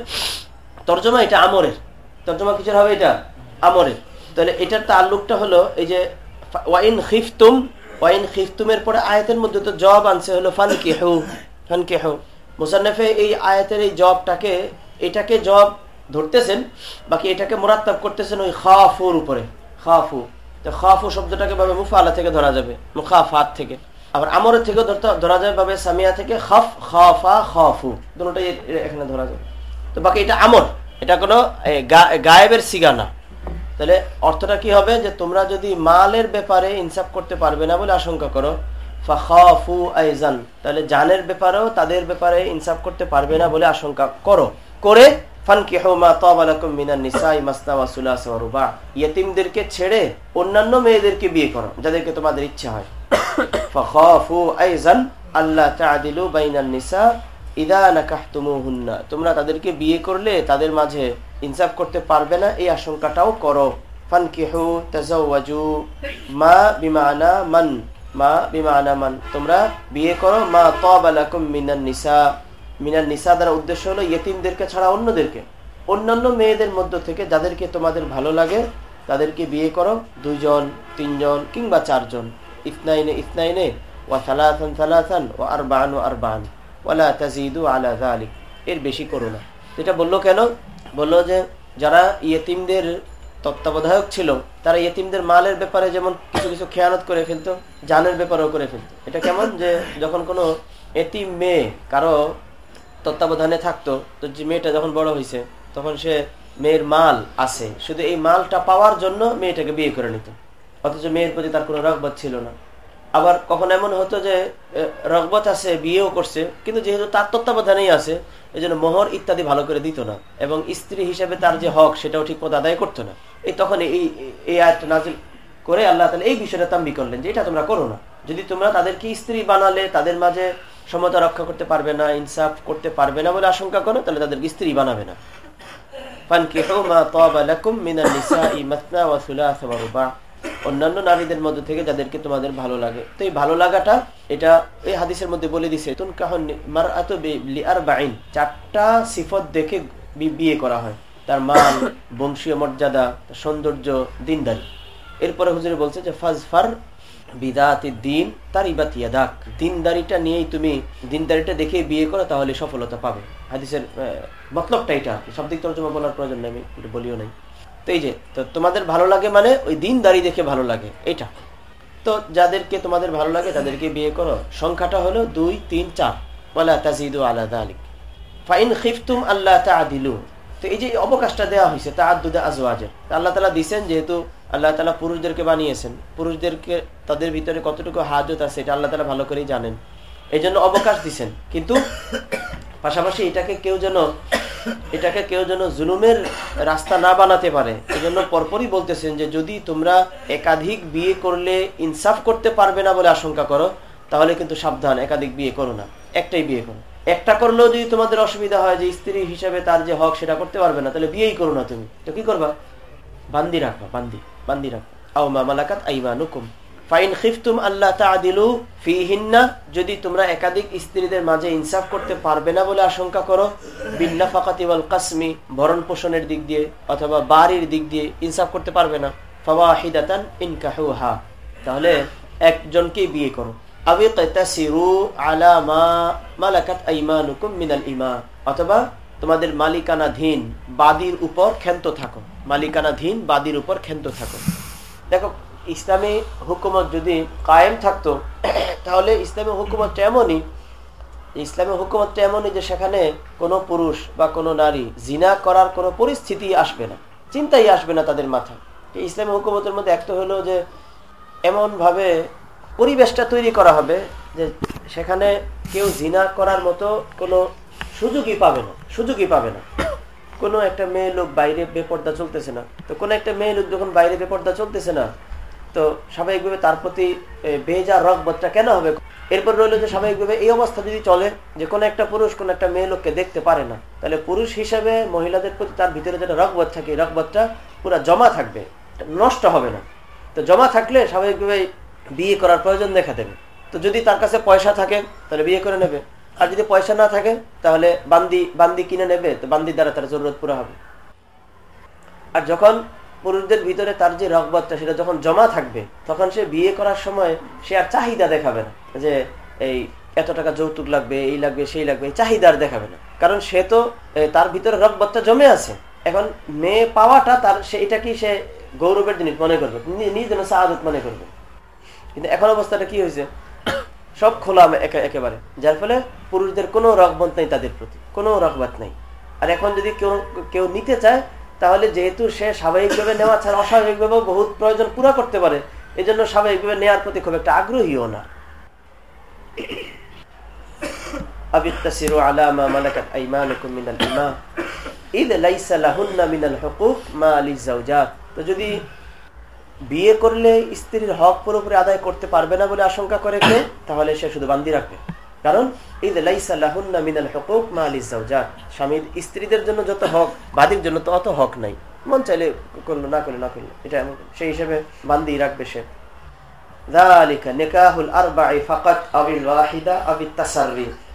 তর্জমা এটা আমরের। তর্জমা কিছুর হবে এটা? আমরের। তাহলে এটার তাল্লুকটা হলো এই যে, ওয়াইন খিফতুম, ওয়াইন খিফতুমের পরে আয়াতের মধ্যে তো জব আনছে হলো ফান কেহু ফান কেহু মুসান্নফে এই আয়াতের এই জবটাকে, এটাকে জব ধরতেছেন, বাকি এটাকে মোরাত্তাব করতেছেন ওই খাফুর উপরে। খাফু। তো খাফু শব্দটাকে ভাবে মুফালা থেকে ধরা যাবে, মুখাফাত থেকে। আবার আমরের থেকেও ধরা যাবে ভাবে সামিয়া থেকে খফ, খাফা, খাফু। দুটাই এখানে ধরা যাবে। তো বাকি এটা আমর, এটা কোনো গায়েবের সিগা না। তাহলে অর্থটা কি হবে? যে তোমরা যদি মালের ব্যাপারে ইনসাফ করতে পারবে না বলে আশঙ্কা করো ফাফু আইজান। তাহলে জানের ব্যাপারেও তাদের ব্যাপারে ইনসাফ করতে পারবে না বলে আশঙ্কা করো। করে ইয়তিমদেরকে ছেড়ে অন্যান্য মেয়েদেরকে বিয়ে করো, যাদেরকে তোমাদের ইচ্ছা হয়। *coughs* তোমরা তাদেরকে বিয়ে করলে তাদের মাঝে ইনসাফ করতে পারবে না, এই আশঙ্কাটাও করো। ফানকিহু তাজাওয়াজু মা বিমানা মান, মা বিমানা মান। তোমরা বিয়ে করো মা তাবালাকুম মিনান নিসা। মিনান নিসা দ্বারা উদ্দেশ্য হলো ইয়েতিমদেরকে ছাড়া অন্যদেরকে। অন্যান্য মেয়েদের মধ্য থেকে যাদেরকে তোমাদের ভালো লাগে, তাদেরকে বিয়ে করো, দুইজন, তিনজন কিংবা চারজন। ইফনাইনে ইফনাইনে, ওয়া সালাথান সালাথান ও আরবান ও আরবান ওয়ালা তাজিদু আলা আলিক এর বেশি করো না। এটা বলল কেন? বলল যে যারা ইয়েতিমদের তত্ত্বাবধায়ক ছিল, তারা ইয়েতিমদের মালের ব্যাপারে যেমন কিছু কিছু খেয়ানত করে ফেলতো জানের ব্যাপারেও করে ফেলতো। এটা কেমন? যে যখন কোনো এতিম মেয়ে কারও তত্ত্বাবধানে থাকতো, তো যে মেয়েটা যখন বড় হয়েছে তখন সে মেয়ের মাল আছে। শুধু এই মালটা পাওয়ার জন্য মেয়েটাকে বিয়ে করে নিত। অথচ মেয়ের প্রতি তার কোনো রগবত ছিল না। আবার কখন এমন হতো যে রগবত আছে, বিয়েও করছে, কিন্তু যেহেতু তার তত্ত্বাবধানেই আছে এই জন্য মোহর ইত্যাদি ভালো করে দিত না, এবং স্ত্রী হিসেবে তার যে হক, সেটাও ঠিক মতো আদায় করতো না। এই তখন এই এই আয়টা নাজিল করে আল্লাহ তালা এই বিষয়টা তাম্বি করলেন যে, এটা তোমরা করো না। যদি তোমরা তাদেরকে স্ত্রী বানালে, তাদের মাঝে সমতা রক্ষা করতে পারবে না, ইনসাফ করতে পারবে না বলে আশঙ্কা করো, তাহলে তাদেরকে স্ত্রী বানাবে না। অন্যান্য নারীদের মধ্যে থেকে যাদেরকে তোমাদের ভালো লাগে। তো এই ভালো লাগাটা, এটা এই হাদিসের মধ্যে বলে দিছে চারটা সিফত দেখে বিয়ে করা হয়। তার মান, বংশীয় মর্যাদা সৌন্দর্য, দিনদারি। এরপরে হুজুরে বলছে যে, ফাজফার দিন নিয়েই তুমি দেখে বিয়ে করো, তাহলে সফলতা এটা তো তো তোমাদের ভালো লাগে মানে ওই দিনদারি দেখে ভালো লাগে, এটা। তো যাদেরকে তোমাদের ভালো লাগে তাদেরকে বিয়ে করো। সংখ্যাটা হলো দুই, তিন, চার। ওয়ালা তাজিদু আলাদা ফাইন খিফতুম আল্লাহ তাদিলু তো এই যে অবকাশটা দেওয়া হয়েছে তা আদুদে আজওয়াজের আল্লাহ তালা দিচ্ছেন যেহেতু আল্লাহ তালা পুরুষদেরকে বানিয়েছেন। পুরুষদেরকে তাদের ভিতরে কতটুকু হাজত আছে এটা আল্লাহ তালা ভালো করেই জানেন। এই জন্য অবকাশ দিচ্ছেন কিন্তু পাশাপাশি এটাকে কেউ যেন, এটাকে কেউ যেন জুলুমের রাস্তা না বানাতে পারে এই জন্য পরপরই বলতেছেন যে যদি তোমরা একাধিক বিয়ে করলে ইনসাফ করতে পারবে না বলে আশঙ্কা করো, তাহলে কিন্তু সাবধান, একাধিক বিয়ে করো না। একটাই বিয়ে করো। একটা করলেও যদি তোমাদের অসুবিধা হয় যে স্ত্রী হিসাবে তার যে হক সেটা করতে পারবে না, তাহলে বিয়েই করো না তুমি। তো কি করবা? বান্দি রাখবা, বান্দি। বান্দি আও আইমানুকুম। ফাইন খিফতুম আল্লাহ তাদিলু ফিহিন্না, যদি তোমরা একাধিক স্ত্রীদের মাঝে ইনসাফ করতে পারবে না বলে আশঙ্কা করো বিন্না ফাকাতি ওয়াল কাসমি, ভরণ পোষণের দিক দিয়ে অথবা বাড়ির দিক দিয়ে ইনসাফ করতে পারবে না। ফাওয়াহিদাতান তাহলে একজনকেই বিয়ে করো। আবি আলা মা মালাকাত আইমানুকুম মিনাল ইমা। অথবা তোমাদের মালিকানাধীন বাদির উপর ক্ষেন্ত থাকো। মালিকানাধীন বাদির উপর ক্ষেন্ত থাকো। দেখো, ইসলামী হুকুমত যদি কায়েম থাকতো, *clears throat* তাহলে ইসলামী হুকুমতটা এমনই, ইসলামী হুকুমতটা এমনই যে সেখানে কোনো পুরুষ বা কোনো নারী জিনা করার কোনো পরিস্থিতি আসবে না, চিন্তাই আসবে না তাদের মাথা ইসলামী হুকুমতের মধ্যে একটা হলো যে এমনভাবে পরিবেশটা তৈরি করা হবে যে সেখানে কেউ জিনা করার মতো কোনো সুযোগই পাবে না, সুযোগই পাবে না। কোনো একটা মেয়ে লোক বাইরে বেপর্দা চলতেছে না। তো কোনো একটা মেয়ে লোক যখন বাইরে বেপর্দা চলতেছে না, তো স্বাভাবিকভাবে তার প্রতি বেজা রকবতটা কেন হবে? এরপর রইল যে স্বাভাবিকভাবে এই অবস্থা যদি চলে, যে কোনো একটা পুরুষ, কোনো একটা মেয়ে লোককে দেখতে পারে না, তাহলে পুরুষ হিসেবে মহিলাদের প্রতি তার ভিতরে যেটা রকবত থাকে রকবতটা পুরো জমা থাকবে, নষ্ট হবে না। তো জমা থাকলে স্বাভাবিকভাবে বিয়ে করার প্রয়োজন দেখা দেবে। তো যদি তার কাছে পয়সা থাকে, তাহলে বিয়ে করে নেবে। আর যদি পয়সা না থাকে, তাহলে বান্দি বান্দি কিনে নেবে, তো বান্দির দ্বারা তার জরুরত পুরো হবে। আর যখন পুরুষদের ভিতরে তার যে রকবতটা সেটা যখন জমা থাকবে, তখন সে বিয়ে করার সময় সে আর চাহিদা দেখাবে না যে এই এত টাকা যৌতুক লাগবে, এই লাগবে, সেই লাগবে, এই চাহিদার দেখাবে না। কারণ সে তো তার ভিতরে রকবতটা জমে আছে। এখন মেয়ে পাওয়াটা তার কি সে গৌরবের জিনিস মনে করবে। নিজ যেন সাহায্য মনে করবে। কিন্তু এখন অবস্থাটা কি হয়েছে? সব খোলা একেবারে। যার ফলে পুরুষদের কোনো রকবত নেই তাদের প্রতি, কোনো রকবাত নেই। আর এখন যদি কেউ কেউ নিতে চায়, তাহলে যেহেতু সে স্বাভাবিকভাবে নেওয়া ছাড়া অস্বাভাবিকভাবে বহুত প্রয়োজন পুরা করতে পারে এই জন্য স্বাভাবিকভাবে নেওয়ার প্রতি খুব একটা আগ্রহীও না। যদি বিয়ে করলে স্ত্রীর হক পুরোপুরি আদায় করতে পারবে না বলে আশঙ্কা করে কেউ, তাহলে সে শুধু বান্দি রাখবে। কারণ স্বামীর স্ত্রীদের জন্য যত হক, বাদীর জন্য হক নাই। মন চাইলে করল, না করল না করল। এটা সেই হিসেবে বান্দি রাখবে সে।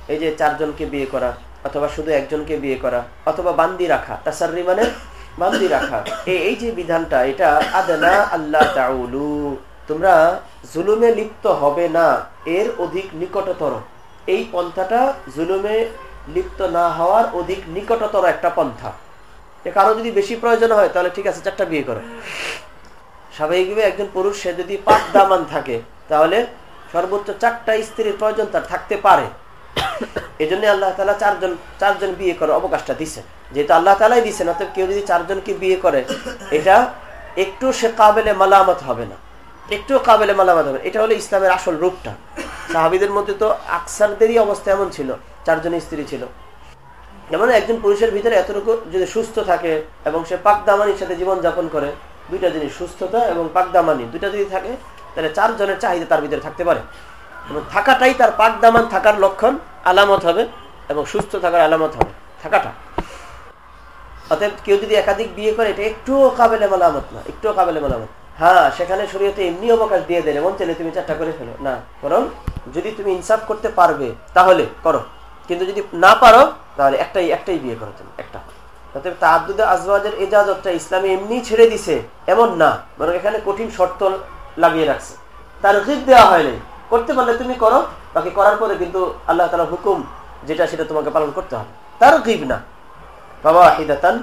এই যে চারজনকে বিয়ে করা, অথবা শুধু একজনকে বিয়ে করা, অথবা বান্দি রাখা। তাসারি মানে বান্দি রাখা। এই যে বিধানটা, এটা আদনা আল্লাহ তাউলু। তোমরা জুলুমে লিপ্ত হবে না, এর অধিক নিকটতর। এই পন্থাটা জুলুমে লিপ্ত না হওয়ার অধিক নিকটতর একটা পন্থা। কারও যদি বেশি প্রয়োজন হয়, তাহলে ঠিক আছে, চারটা বিয়ে করো। স্বাভাবিকভাবে একজন পুরুষ, সে যদি পাক দামান থাকে, তাহলে সর্বোচ্চ চারটা স্ত্রীর প্রয়োজন তার থাকতে পারে। এই জন্য আল্লাহ তালা চারজন চারজন বিয়ে করার অবকাশটা দিছে। যেহেতু আল্লাহ তালাই দিচ্ছেন অর্থাৎ কেউ যদি চারজনকে বিয়ে করে, এটা একটু সে কাবেলে মালামত হবে না। একটু কাবেলে মালামত হবে এটা হলো ইসলামের আসল রূপটা। সাহাবিদের মধ্যে তো আকসারদেরই অবস্থা এমন ছিল, চারজন স্ত্রী ছিল। যেমন একজন পুরুষের ভিতরে এতটুকু যদি সুস্থ থাকে এবং সে পাকদামানির সাথে জীবন যাপন করে, দুইটা জিনিস সুস্থতা এবং পাকদামানি দুইটা যদি থাকে, তাহলে চারজনের চাহিদা তার ভিতরে থাকতে পারে। এবং থাকাটাই তার পাকদামান, থাকার লক্ষণ, আলামত হবে এবং সুস্থ থাকার আলামত হবে। থাকাটা। অতএব কেউ যদি একাধিক বিয়ে করে, এটা একটুও কাবেলে মালামত না, একটুও কাবেলে মালামত। হ্যাঁ সেখানে শরীয়তে এমনি অবকাশ দিয়ে দেয় এমন চাইলে তুমি চারটা করে ফেলো। না, বরং যদি তুমি ইনসাফ করতে পারবে, তাহলে করো। কিন্তু যদি না পারো, তাহলে একটাই একটাই বিয়ে করো তুমি, একটা। তাহাদুদে আজওয়াজের এজাজতটা ইসলামে এমনি ছেড়ে দিছে, এমন না। বরং এখানে কঠিন শর্ত লাগিয়ে রাখছে। তার দেওয়া হয়নি করতে পারলে তুমি করো, বাকি করার পরে কিন্তু আল্লাহ তালা হুকুম, যেটা সেটা তোমাকে পালন করতে হবে। তার রিপ না বাবা হিদাতান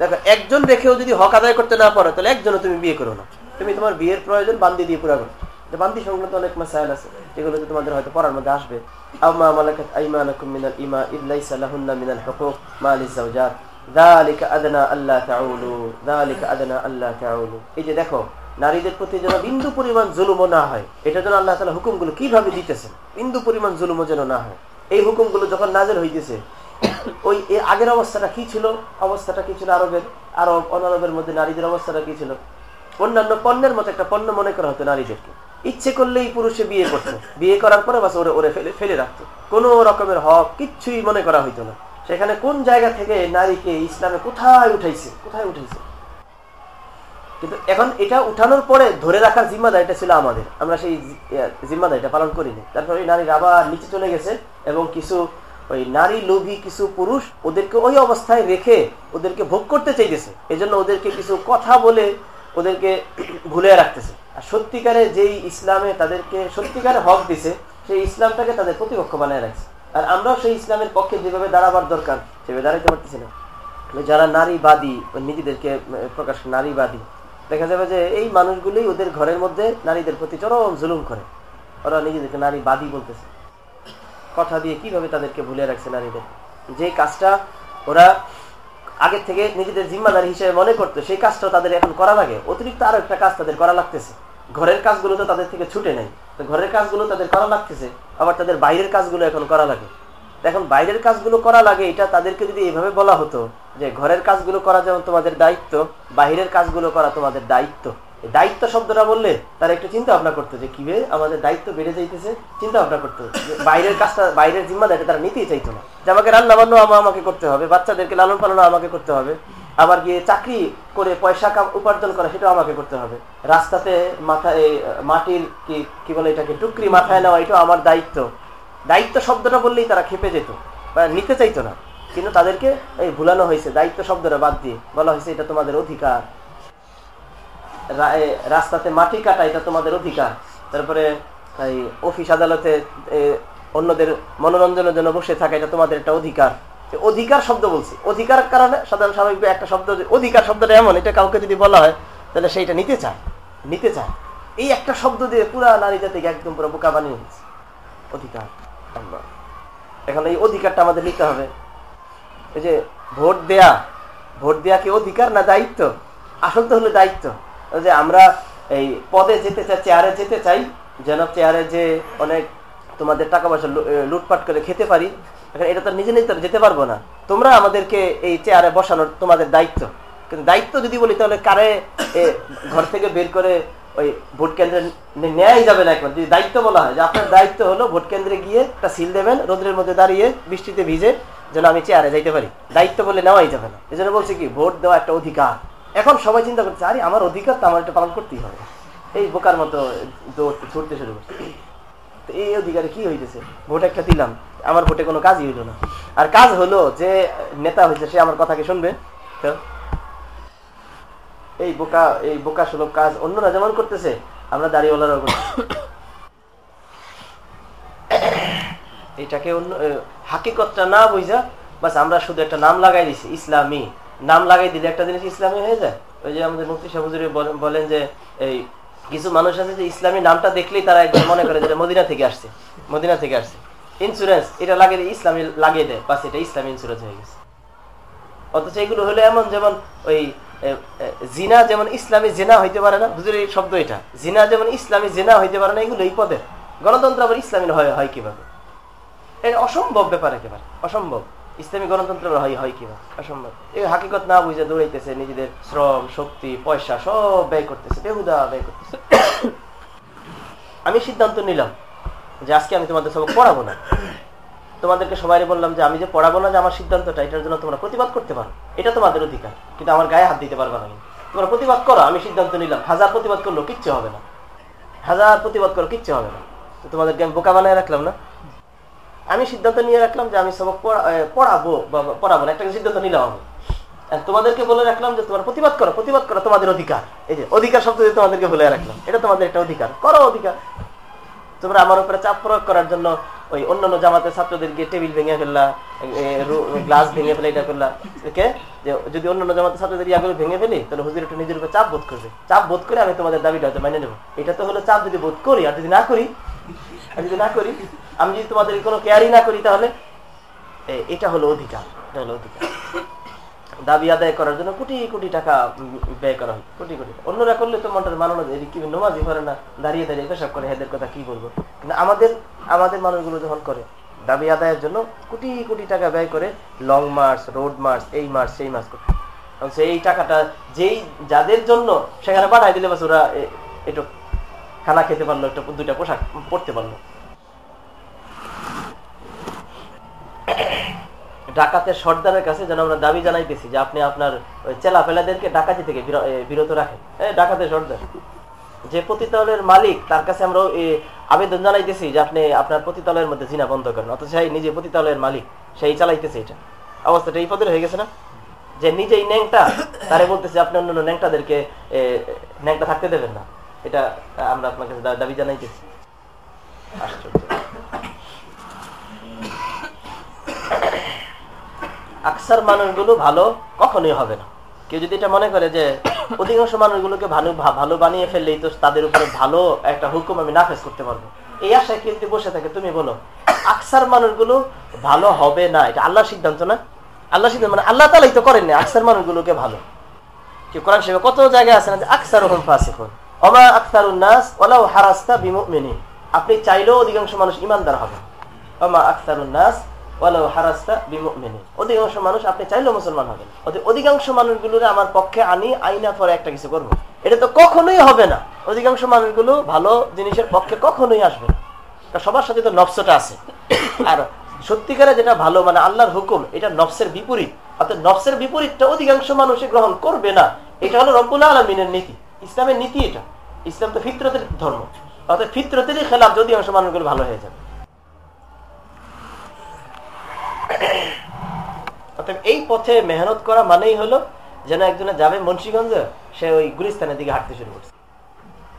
দেখো, একজন রেখেও যদি হক আদায় করতে না পারো, তাহলে একজনও তুমি বিয়ে করো না। তুমি তোমার বিয়ের প্রয়োজন বান্দি দিয়ে পুরা করো। বান্দি সংক্রান্ত অনেক মাসাইল আছে, যেগুলো তোমাদের হয়তো পড়ার মধ্যে আসবে। মা মালাকাত ইমা মিনাল আল্লাহ আল্লাহ এই যে দেখো নারীদের প্রতি যেন বিন্দু পরিমাণ জুলুমও না হয়, এটা যেন আল্লাহ তালা হুকুমগুলো কীভাবে দিতেছেন? বিন্দু পরিমাণ জুলুমও যেন না হয়। এই হুকুমগুলো যখন নাজের হইতেছে, ওই আগের অবস্থাটা কি ছিল? অবস্থাটা কি ছিল আরবের, আরব অনারবের মধ্যে নারীদের অবস্থাটা কি ছিল? অন্যান্য পণ্যের মতো একটা পণ্য মনে করা হতো নারীদেরকে। ইচ্ছে করলেই পুরুষে বিয়ে করতো। বিয়ে করার পরে বাস ওরে ওরে ফেলে ফেলে রাখতো। কোনো রকমের হক কিচ্ছুই মনে করা হইতো না। সেখানে কোন জায়গা থেকে নারীকে ইসলামে কোথায় উঠাইছে? কোথায় উঠাইছে? কিন্তু এখন এটা উঠানোর পরে ধরে রাখার জিম্মাদারিটা ছিল আমাদের। আমরা সেই জিম্মাদারিটা পালন করিনি। তারপর ওই নারীর আবার নিচে চলে গেছে এবং কিছু ওই নারী লোভী কিছু পুরুষ ওদেরকে ওই অবস্থায় রেখে ওদেরকে ভোগ করতে চাইতেছে। এজন্য ওদেরকে কিছু কথা বলে ওদেরকে *clears throat* ভুলে রাখতেছে। আর সত্যিকারে যেই ইসলামে তাদেরকে সত্যিকারে হক দিছে, সেই ইসলামটাকে তাদের প্রতিপক্ষ বানায় রাখছে। আর আমরাও সেই ইসলামের পক্ষে যেভাবে দাঁড়াবার দরকার, সেভাবে দাঁড়াইতে পারতেছি না। যারা নারীবাদী, নিজেদেরকে প্রকাশ নারীবাদী দেখা যাবে যে এই মানুষগুলোই ওদের ঘরের মধ্যে নারীদের প্রতি চরম জুলুম করে। ওরা নিজেদেরকে নারীবাদী বলতেছে। কথা দিয়ে কীভাবে তাদেরকে ভুলে রাখছে নারীদের? যে কাজটা ওরা আগে থেকে নিজেদের জিম্মাদারি হিসেবে মনে করতো, সেই কাজটা তাদের এখন করা লাগে অতিরিক্ত আরও একটা কাজ তাদের করা লাগতেছে। ঘরের কাজগুলো তো তাদের থেকে ছুটে নেই। তো ঘরের কাজগুলো তাদের করা লাগতেছে, আবার তাদের বাইরের কাজগুলো এখন করা লাগে। এখন বাইরের কাজগুলো করা লাগে, এটা তাদেরকে যদি এভাবে বলা হতো, যে ঘরের কাজগুলো করা যেমন তোমাদের দায়িত্ব, বাহিরের কাজগুলো করা তোমাদের দায়িত্ব। দায়িত্ব শব্দটা বললে তারা একটু চিন্তা ভাবনা করতো যে কীভাবে আমাদের দায়িত্ব বেড়ে যাইতেছে, চিন্তা ভাবনা করতো বাইরের কাজটা, বাইরের জিম্মাদারি তারা নিতেই চাইতো না। যে আমাকে রান্না বান্না আমাকে করতে হবে, বাচ্চাদেরকে লালন পালন আমাকে করতে হবে, আবার গিয়ে চাকরি করে পয়সা উপার্জন করা সেটাও আমাকে করতে হবে। রাস্তাতে মাথায়, মাটির কি কি বলে এটাকে, টুকরি মাথায় নেওয়া, এটাও আমার দায়িত্ব। দায়িত্ব শব্দটা বললেই তারা খেপে যেত বা নিতে চাইতো না। কিন্তু তাদেরকে এই ভুলানো হয়েছে, দায়িত্ব শব্দটা বাদ দিয়ে বলা হয়েছে, এটা তোমাদের অধিকার। রাস্তাতে মাটি কাটা, এটা তোমাদের অধিকার। তারপরে এই অফিস আদালতে অন্যদের মনোরঞ্জনের জন্য বসে থাকা, এটা তোমাদের একটা অধিকার। অধিকার শব্দ বলছি। অধিকার কারণে সাধারণ স্বাভাবিক একটা শব্দ, অধিকার শব্দটা এমন, এটা কাউকে যদি বলা হয়, তাহলে সেইটা নিতে চায় নিতে চায়। এই একটা শব্দ দিয়ে পুরা নারী জাতিকে একদম পুরো বোকা বানিয়ে নিচ্ছে এখন এই অধিকারটা আমাদের নিতে হবে। এই যে ভোট দেয়া ভোট দেয়া কি অধিকার না দায়িত্ব? আসল তো হলো দায়িত্ব। যে আমরা এই পদে যেতে চাই চেয়ারে যেতে চাই, যেন চেয়ারে যে অনেক তোমাদের টাকা পয়সা লুটপাট করে খেতে পারি, এখন এটা তো নিজে নিজে যেতে পারব না। তোমরা আমাদেরকে এই চেয়ারে বসানোর তোমাদের দায়িত্ব। কিন্তু দায়িত্ব যদি বলি তাহলে কারে ঘর থেকে বের করে ওই ভোট কেন্দ্রে নেয়াই যাবে না একবার যদি দায়িত্ব বলা হয়, যে আপনার দায়িত্ব হলো ভোট কেন্দ্রে গিয়ে একটা সিল দেবেন রোদ্রের মধ্যে দাঁড়িয়ে বৃষ্টিতে ভিজে যেন আমি চেয়ারে যাইতে পারি। দায়িত্ব বলে নেওয়াই যাবে না। এই জন্য বলছি কি, ভোট দেওয়া একটা অধিকার। এখন সবাই চিন্তা করছে, আরে আমার অধিকার তো আমার এটা পালন করতেই হবে। এই বোকার মতো দৌড়তে ছুটতে শুরু করছে। তো এই অধিকারে কি হইতেছে? ভোট একটা দিলাম, আমার ভোটে কোনো কাজই হইল না। আর কাজ হলো যে নেতা হয়েছে সে আমার কথাকে শুনবে। তো এই বোকা এই বোকা সুলভ কাজ, অন্যরা যেমন করতেছে, আমরা দাঁড়িয়েওয়ালারাও করছি এটাকে অন্য হাকিকতটা না বুঝা, বাস আমরা শুধু একটা নাম লাগাই দিছি, ইসলামী। নাম লাগাই দিলে একটা জিনিস ইসলামী হয়ে যায়। ওই যে আমাদের মুক্তি সাহুজুরি বলেন যে, এই কিছু মানুষ আছে যে ইসলামী নামটা দেখলেই তারা একবার মনে করে যে এটা মদিনা থেকে আসছে, মদিনা থেকে আসছে। ইন্স্যুরেন্স এটা লাগিয়ে দিয়ে ইসলামী লাগিয়ে দেয়, বাস এটা ইসলামী ইন্স্যুরেন্স হয়ে গেছে। অথচ এগুলো হলো এমন যেমন ওই জিনা যেমন ইসলামী জেনা হইতে পারে না, হুজুর, এই শব্দ এটা। জিনা যেমন ইসলামী জেনা হইতে পারে না, এগুলো এই পদে। গণতন্ত্র আবার ইসলামী হয় হয় কীভাবে? এটা অসম্ভব ব্যাপার একেবারে, অসম্ভব। ইসলামী গণতন্ত্র হয় হয় কীভাবে? অসম্ভব। এই হাকিকত না বুঝে দৌড়াইতেছে, নিজেদের শ্রম, শক্তি, পয়সা সব ব্যয় করতেছে, বেহুদা ব্যয় করতেছে। *coughs* আমি সিদ্ধান্ত নিলাম যে আজকে আমি তোমাদের সব পড়াবো না। তোমাদেরকে সবাই বললাম যে আমি যে পড়াবো না যে আমার সিদ্ধান্তটা, এটার জন্য তোমরা প্রতিবাদ করতে পারো। এটা তোমাদের অধিকার। কিন্তু আমার গায়ে হাত দিতে পারবে না তোমরা প্রতিবাদ করো, আমি সিদ্ধান্ত নিলাম। হাজার প্রতিবাদ করল কিচ্ছু হবে না। হাজার প্রতিবাদ করো কিচ্ছু হবে না। তোমাদেরকে আমি বোকা বানায় রাখলাম না? আমি সিদ্ধান্ত নিয়ে রাখলাম যে আমি সবক পড়াবো বা পড়াবো না, একটা সিদ্ধান্ত নিলাম আমি। তোমাদেরকে বলে রাখলাম যে তোমার প্রতিবাদ করো প্রতিবাদ করো তোমাদের অধিকার। এই যে অধিকার শব্দ দিয়ে তোমাদেরকে বলে রাখলাম। এটা তোমাদের একটা অধিকার। করো অধিকার। তোমরা আমার উপরে চাপ প্রয়োগ করার জন্য ওই অন্যান্য জামাতের ছাত্রদেরকে টেবিল ভেঙে ফেললা গ্লাস ভেঙে ফেলে, এটা করলা। যে যদি অন্যান্য জামাতের ছাত্রদের ইয়াগুলো ভেঙে ফেলি, তাহলে হুজুর একটু নিজের উপর চাপ বোধ করবে। চাপ বোধ করে আমি তোমাদের দাবিটা হয়তো মেনে নেব। এটা তো হলো চাপ যদি বোধ করি, আর যদি না করি, আর যদি না করি, আমি যদি তোমাদের কোনো কেয়ারই না করি তাহলে এটা হলো অধিকার, এটা হলো অধিকার। দাবি আদায় করার জন্য কোটি কোটি টাকা ব্যয় করা হয়। কোটি কোটি। অন্যরা করলে তো মনটা মানানো যায় কি নমাজি করে না, দাঁড়িয়ে দাঁড়িয়ে পেশাব করে এদের কথা কি বলব? কিন্তু আমাদের আমাদের মানুষগুলো যখন করে, দাবি আদায়ের জন্য কোটি কোটি টাকা ব্যয় করে লং মার্চ রোড মার্চ এই মার্চ সেই মার্চ করে। সেই টাকাটা যেই, যাদের জন্য সেখানে পাঠাই দিলে বাস ওরা একটু খানা খেতে পারল, একটা দুইটা পোশাক পরতে পারল। ডাকাতের সর্দারের কাছে যেন আমরা দাবি জানাইতেছি যে আপনি আপনার ওই চেলা ফেলাদেরকে ডাকাতি থেকে বির- বিরত রাখেন। এ, ডাকাতের সর্দার। যে পতিতলের মালিক তার কাছে আমরা আবেদন জানাইতেছি যে আপনি আপনার পতিতলের মধ্যে জিনা বন্ধ করেন। অথচ সেই নিজে পতিতলের মালিক সেই চালাইতেছে এটা। অবস্থাটা এই পদের হয়ে গেছে না? যে নিজেই ন্যাংটা তারে বলতেছে আপনি অন্যান্য ন্যাংটাদেরকে ন্যাংটা থাকতে দেবেন না। এটা আমরা আপনার কাছে দাবি জানাইতেছি। আশ্চর্য। আকসার মানুষগুলো ভালো কখনোই হবে না। কেউ যদি এটা মনে করে যে অধিকাংশ মানুষগুলোকে ভালো ভালো বানিয়ে ফেললেই তো তাদের উপরে ভালো একটা হুকুম আমি নাফেজ করতে পারব। এই আশায় কেউ বসে থাকে, তুমি বলো, আকসার মানুষগুলো ভালো হবে না? এটা আল্লাহর সিদ্ধান্ত না? আল্লাহ সিদ্ধান্ত মানে আল্লাহ তালাই তো করেননি আকসার মানুষগুলোকে ভালো। কেউ কোরআন শিবে কত জায়গায় আছে না যে আকসার ওহম ফাসিকুন। অমা আখতার উন্নাস ওলাও হারাস্তা বিমুমিনিন। আপনি চাইলেও অধিকাংশ মানুষ ইমানদার হবে অমা আখতার উন্নাস অধিকাংশ মানুষ আপনি চাইলেও মুসলমান হবেন। অধিকাংশ আমার পক্ষে আনি আইনা পরে একটা কিছু করব। এটা তো কখনোই হবে না। অধিকাংশ মানুষগুলো ভালো জিনিসের পক্ষে কখনোই আসবে না। সবার সাথে তো আছে। আর সত্যিকারে যেটা ভালো মানে আল্লাহর হুকুম, এটা নফসের বিপরীত। অর্থাৎ নফসের বিপরীতটা অধিকাংশ মানুষই গ্রহণ করবে না। এটা হলো রব্বুল আলমিনের নীতি। ইসলামের নীতি এটা। ইসলাম তো ফিতরতের ধর্ম। অর্থাৎ ফিতরতেরই খেলাফ যদি অংশ মানুষগুলো ভালো হয়ে যাবে। অর্থাৎ এই পথে মেহনত করা মানেই হলো যেন একজনে যাবে মুন্সিগঞ্জ, সে ওই গুলিস্তানের দিকে হাঁটতে শুরু করছে।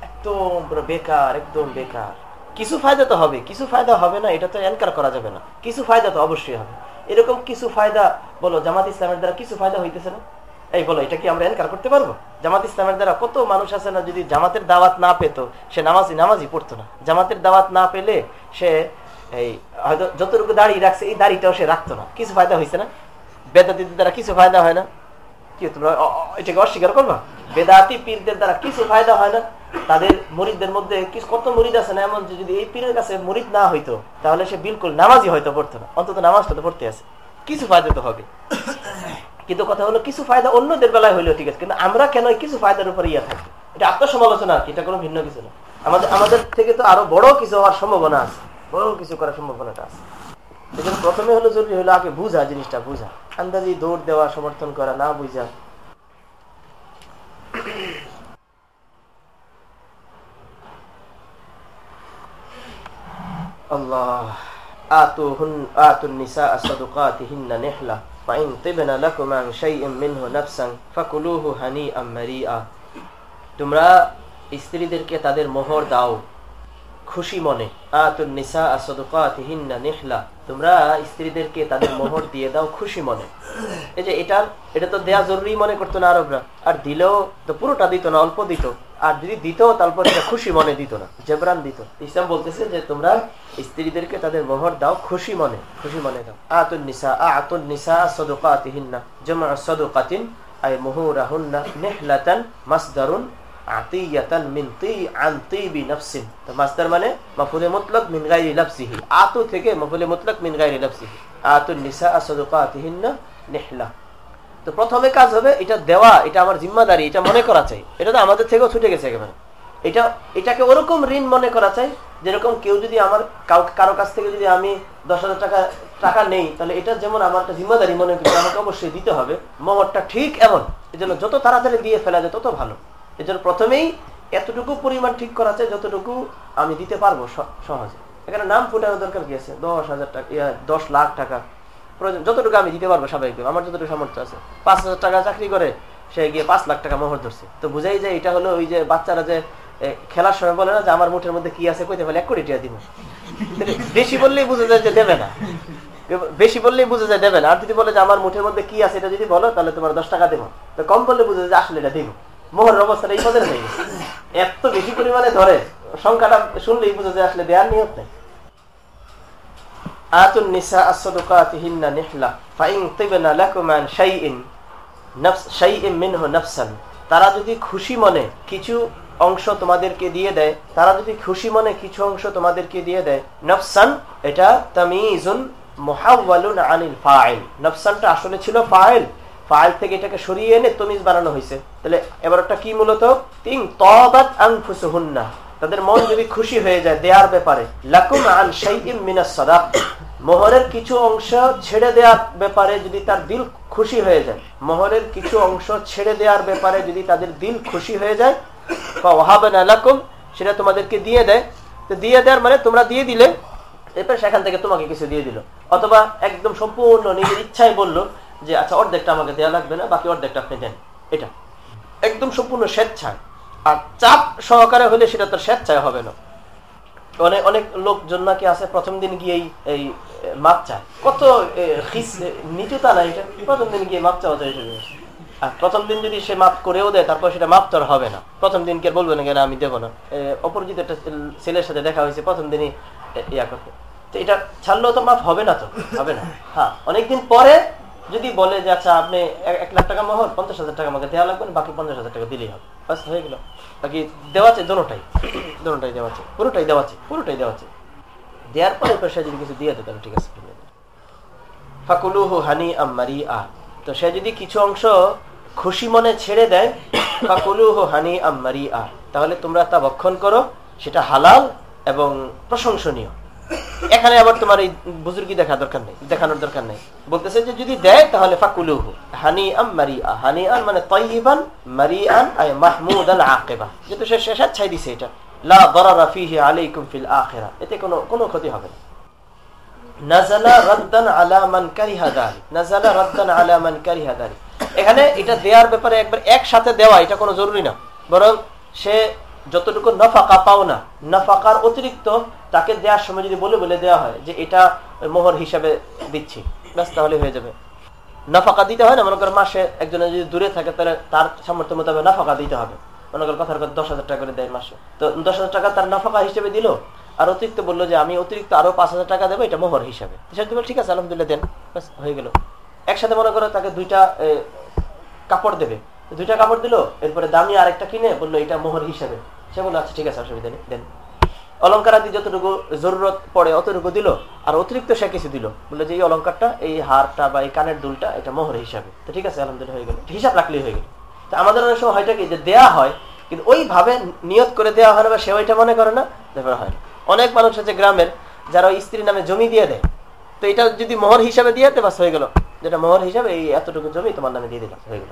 একদম পুরো বেকার, একদম বেকার। কিছু ফায়দা তো হবে, কিছু ফায়দা হবে না, এটা তো এনকার করা যাবে না। কিছু ফায়দা তো অবশ্যই হবে। এরকম কিছু ফায়দা, বলো, জামাত ইসলামের দ্বারা কিছু ফায়দা হইতেছে না? এই বলো, এটা কি আমরা এনকার করতে পারব? জামাত ইসলামের দ্বারা কত মানুষ আছে না, যদি জামাতের দাওয়াত না পেত, সে নামাজি নামাজি পড়তো না। জামাতের দাওয়াত না পেলে সে এই হয়তো যতটুকু দাড়ি রাখছে, এই দাড়িটাও সে রাখতো না। কিছু ফায়দা হয়েছে না? বেদাতিদের দ্বারা কিছু ফায়দা হয় না। কি, তোমরা এটাকে অস্বীকার করবা? বেদাতি পীরদের দ্বারা কিছু ফায়দা হয় না। তাদের মরিদদের মধ্যে কত মরিদ আছে না এমন যদি এই পীরের কাছে মরিদ না হইতো, তাহলে সে বিলকুল নামাজই হয়তো পড়তো না। অন্তত নামাজটা তো পড়তে আছে। কিছু ফায়দা তো হবে। কিন্তু কথা হলো, কিছু ফায়দা অন্যদের বেলায় হইলেও ঠিক আছে। কিন্তু আমরা কেন কিছু ফায়দার উপরে ইয়ে থাকি? এটা আত্মসমালোচনা আর কি, এটা কোনো ভিন্ন কিছু না। আমাদের আমাদের থেকে তো আরও বড় কিছু হওয়ার সম্ভাবনা আছে। বড় কিছু করার সম্ভাবনাটা আছে। এজন্য প্রথমে হলো জরুরি হলো আগে বুঝা জিনিসটা বুঝা আন্দাজি দৌড় দেওয়া সমর্থন করা না বুঝা আল্লাহ আতুহুন আতুন নিসা সাদুকাতিহিন্না নিহলা فإن طبن لكم عن شيء منه نفسا فكلوه هنيئا مريئا তোমরা স্ত্রীদেরকে তাদের মোহর দাও খুশি মনে আতুন নিসা আসদুকাতিহিন্না নিহলা তোমরা স্ত্রীদেরকে তাদের মোহর দিয়ে দাও খুশি মনে। এই যে এটা এটা তো দেয়া জরুরি মনে করতো না আরবরা। আর দিলেও তো পুরোটা দিত না, অল্প দিত। আর যদি দিত, তারপর এটা খুশি মনে দিত না। জেবরান দিত। ইসলাম বলতেছে যে তোমরা স্ত্রীদেরকে তাদের মোহর দাও খুশি মনে খুশি মনে দাও। আতুন নিসা আতুন নিসা সদুকাতিহিন্না জমা সদুকাতিন, আই মুহুরাহুন্না নিহলাতান মাসদারুন মিন প্রথমে কাজ হবে এটা দেওয়া, এটা আমার জিম্মাদারি, এটা মনে করা চাই। এটা তো আমাদের থেকেও ছুটে গেছে একেবারে। এটা, এটাকে ওরকম ঋণ মনে করা চাই, যেরকম কেউ যদি আমার কারও কাছ থেকে যদি আমি দশ হাজার টাকা টাকা নেই, তাহলে এটা যেমন আমার একটা জিম্মাদারি মনে করি, আমাকে অবশ্যই দিতে হবে। মোহরটা ঠিক এমন এই যত তাড়াতাড়ি দিয়ে ফেলা যায় তত ভালো। এই জন্য প্রথমেই এতটুকু পরিমাণ ঠিক করা চাই যতটুকু আমি দিতে পারব সহজে। এখানে নাম ফুটানোর দরকার কি আছে? দশ হাজার টাকা দশ লাখ টাকা প্রয়োজন। যতটুকু আমি দিতে পারব স্বাভাবিক আমার যতটুকু সামর্থ্য আছে। পাঁচ হাজার টাকা চাকরি করে সে গিয়ে পাঁচ লাখ টাকা মোহর ধরছে। তো বুঝাই যায় এটা হলো ওই যে বাচ্চারা যে খেলার সময় বলে না যে, আমার মুঠের মধ্যে কি আছে কইতে পারলে এক কোটি টাকা দিব। *laughs* বেশি বললেই বুঝে যায় যে দেবে না। বেশি বললেই বুঝে যায় দেবে না। আর যদি বলে যে, আমার মুঠের মধ্যে কি আছে এটা যদি বলো, তাহলে তোমার দশ টাকা দেবো। তো কম বললে বুঝে যায় আসলে এটা দিব। এই পদের এত বেশি পরিমাণে ধরে, সংখ্যাটা শুনলেই বুঝে যায় আসলে দেওয়ার নিয়ত নেই। আতুন নিসা নিহলা তারা যদি খুশি মনে কিছু অংশ তোমাদেরকে দিয়ে দেয়, তারা যদি খুশি মনে কিছু অংশ তোমাদেরকে দিয়ে দেয়, নফসান, এটা তামিজুন মুহাওয়ালুন আনিল ফাইল। নফসানটা আসলে ছিল ফাইল। ফাইল থেকে এটাকে সরিয়ে এনে তমিজ বানানো হয়েছে। তাহলে এবার একটা কি মূলত? তিন তবাত আনফুসুহুন্না। তাদের মন যদি খুশি হয়ে যায় দেয়ার ব্যাপারে, লাকুম আন শাইইম মিনাস সাদাক। মোহরের কিছু অংশ ছেড়ে দেওয়ার ব্যাপারে যদি তার দিল খুশি হয়ে যায়, মোহরের কিছু অংশ ছেড়ে দেওয়ার ব্যাপারে যদি তাদের দিল খুশি হয়ে যায় ওহাবেন আলাকুম সেটা তোমাদেরকে দিয়ে দেয়। তো দিয়ে দেওয়ার মানে তোমরা দিয়ে দিলে, এরপর সেখান থেকে তোমাকে কিছু দিয়ে দিল। অথবা একদম সম্পূর্ণ নিজের ইচ্ছায় বলল যে আচ্ছা অর্ধেকটা আমাকে দেওয়া লাগবে না, বাকি অর্ধেকটা আপনি দেন। এটা। একদম সম্পূর্ণ স্বেচ্ছায়। আর চাপ সহকারে হলে সেটা তো স্বেচ্ছায় হবে না। অনেক অনেক লোকজন নাকি আছে, প্রথম দিন গিয়েই এই মাপ চায়। কত নিচুতা না এটা? প্রথম দিন গিয়ে মাপ চাওয়া যায় আর প্রথম দিন যদি সে মাপ করেও দেয়, তারপর সেটা মাপ তো হবে না। প্রথম দিন কে বলবে না কেন, আমি দেবো না। অপরিচিত একটা ছেলের সাথে দেখা হয়েছে, প্রথম দিনই ইয়া করতে তো এটা ছাড়লেও তো মাপ হবে না তো? হবে না। হ্যাঁ অনেকদিন পরে যদি বলে যে আচ্ছা আপনি এক লাখ টাকা মহর পঞ্চাশ হাজার টাকা আমাকে দেওয়া লাগবে, বাকি পঞ্চাশ হাজার টাকা দিলেই হবে। বাস হয়ে গেল। বাকি দেওয়াছে দোনোটাই দোনোটাই দেওয়াছে পুরোটাই দেওয়াছে পুরোটাই দেওয়াছে দেওয়ার পরে সে যদি কিছু দিয়ে দেয় ঠিক আছে ফাকুলুহু হানি আম্মারি আ তো সে যদি কিছু অংশ খুশি মনে ছেড়ে দেয়, ফাকুলুহু হানি আম্মারি আহ তাহলে তোমরা তা ভক্ষণ করো, সেটা হালাল এবং প্রশংসনীয়। এখানে আবার তোমার এই বুজুর্গি দেখা দরকার নেই, দেখানোর দরকার নেই। বলতেছে যে যদি দেয় তাহলে হানি হানি আন মানে তৈবান মারিয়ান আয় মাহমুদ আল আকেবা। যেহেতু সে দিছে এটা। এখানে এটা দেওয়ার ব্যাপারে একবার একসাথে দেওয়া, এটা কোনো জরুরি না। বরং সে যতটুকু নফাকা পাও না, নফাকার অতিরিক্ত তাকে দেওয়ার সময় যদি বলে বলে দেওয়া হয় যে এটা মোহর হিসাবে দিচ্ছি, ব্যাস তাহলে হয়ে যাবে। নফাকা দিতে হয় না, মনে করো মাসে একজনে যদি দূরে থাকে তাহলে তার সামর্থ্য মোতাবেক নফাকা দিতে হবে। মনে করো কথার কথা দশ হাজার টাকা করে দেয় মাসে। তো দশ হাজার টাকা তার নফাকা হিসেবে দিল, আর অতিরিক্ত বলল যে আমি অতিরিক্ত আরও পাঁচ হাজার টাকা দেবো, এটা মোহর হিসাবে। ঠিক আছে, আলহামদুলিল্লাহ, দেন। ব্যাস, হয়ে গেল। একসাথে মনে করো তাকে দুইটা কাপড় দেবে। দুইটা কাপড় দিল, এরপরে দামি আরেকটা কিনে বলল, এটা মোহর হিসাবে। সে বলল আচ্ছা ঠিক আছে, অসুবিধা নেই, দেন। অলঙ্কার আদি যতটুকু জরুরত পড়ে, অতটুকু দিল, আর অতিরিক্ত সে কিছু দিল। বলল যে, এই অলঙ্কারটা এই হারটা বা এই কানের দুলটা, এটা মোহর হিসাবে। তো ঠিক আছে, আলহামদুলিল্লাহ হয়ে গেল। হিসাব রাখলেই হয়ে গেল। তো আমাদের অনেক সময় হয়টা কি, যে দেয়া হয়, কিন্তু ওইভাবে নিয়ত করে দেওয়া হয় না বা সে ওইটা মনে করে না ব্যাপার হয়। অনেক মানুষ আছে গ্রামের, যারা স্ত্রীর নামে জমি দিয়ে দেয়। তো এটা যদি মোহর হিসাবে দিয়ে দেয়, বাস হয়ে গেল। যেটা মোহর হিসাবে, এই এতটুকু জমি তোমার নামে দিয়ে দিলাম, হয়ে গেল।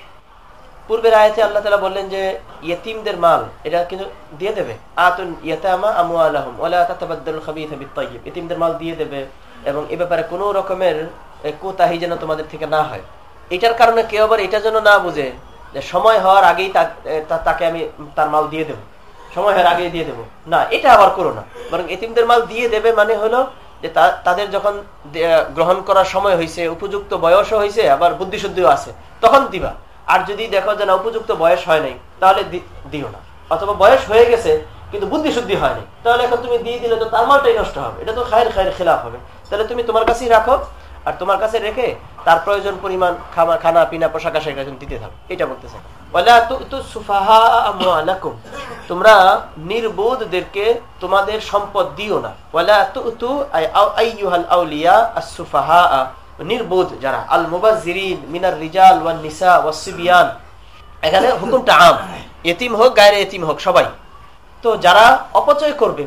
পূর্বের আয়াতে আল্লাহ তালা বললেন যে, ইয়েতিমদের মাল, এটা কিন্তু দিয়ে দেবে। আতুন ইয়েতিমদের মাল দিয়ে দেবে এবং এ ব্যাপারে কোনো রকমের কোতাহি যেন তোমাদের থেকে না হয়। এটার কারণে কেউ আবার এটা যেন না বুঝে যে, সময় হওয়ার আগেই তাকে আমি তার মাল দিয়ে দেবো। সময় হওয়ার আগেই দিয়ে দেবো। না, এটা আবার করো না। বরং এতিমদের মাল দিয়ে দেবে মানে হলো যে তাদের যখন গ্রহণ করার সময় হয়েছে উপযুক্ত বয়সও হয়েছে আবার বুদ্ধিশুদ্ধিও আছে, তখন দিবা। আর যদি দেখো যে না, উপযুক্ত বয়স হয় নাই, তাহলে দিও না। অথবা বয়স হয়ে গেছে, কিন্তু বুদ্ধিশুদ্ধি হয়নি তাহলে এখন তুমি দিয়ে দিলে তো তার মালটাই নষ্ট হবে। এটা তো খায়ের খায়ের খেলাফ হবে। তাহলে তুমি তোমার কাছেই রাখো, আর তোমার কাছে রেখে তার প্রয়োজন পরিমাণ খামা খানা, পিনা, পোশাক আশাক একজন দিতে থাকো। এটা বলতেছে। তোমরা নির্বোধদেরকে তোমাদের সম্পদ দিও না। নির্বোধ যারা। আল ওয়াসিবিয়ান এখানে হুকুমটা আম। এতিম হোক, গায়ের এতিম হোক, সবাই। তো যারা অপচয় করবে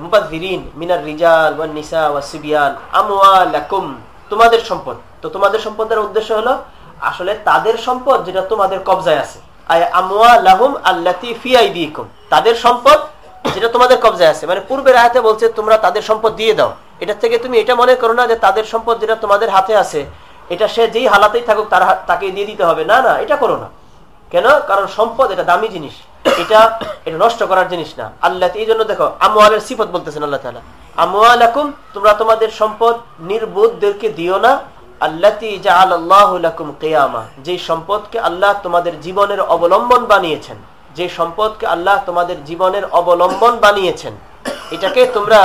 তোমাদের সম্পদ। তো তোমাদের সম্পদের উদ্দেশ্য হলো, আসলে তাদের সম্পদ যেটা তোমাদের কবজায় আছে। তাদের সম্পদ যেটা তোমাদের কবজায় আছে। মানে পূর্বের আয়াতে বলছে, তোমরা তাদের সম্পদ দিয়ে দাও। এটা থেকে তুমি এটা মনে করো না যে তাদের সম্পদ যেটা তোমাদের হাতে আছে এটা সে যেই হালাতেই থাকুক, তার তাকে দিয়ে দিতে হবে। না না, এটা করো না। কেন? কারণ সম্পদ এটা দামি জিনিস। এটা এটা নষ্ট করার জিনিস না। আল্লাহ এই জন্য দেখো, আমওয়ালের সিফত বলতেছেন আল্লাহ আমওয়ালাকুম, তোমরা তোমাদের সম্পদ নির্বোধদেরকে দিও না। সম্পদকে আল্লাহ তোমাদের জীবনের অবলম্বন বানিয়েছেন যে সম্পদকে আল্লাহ তোমাদের জীবনের অবলম্বন বানিয়েছেন, এটাকে তোমরা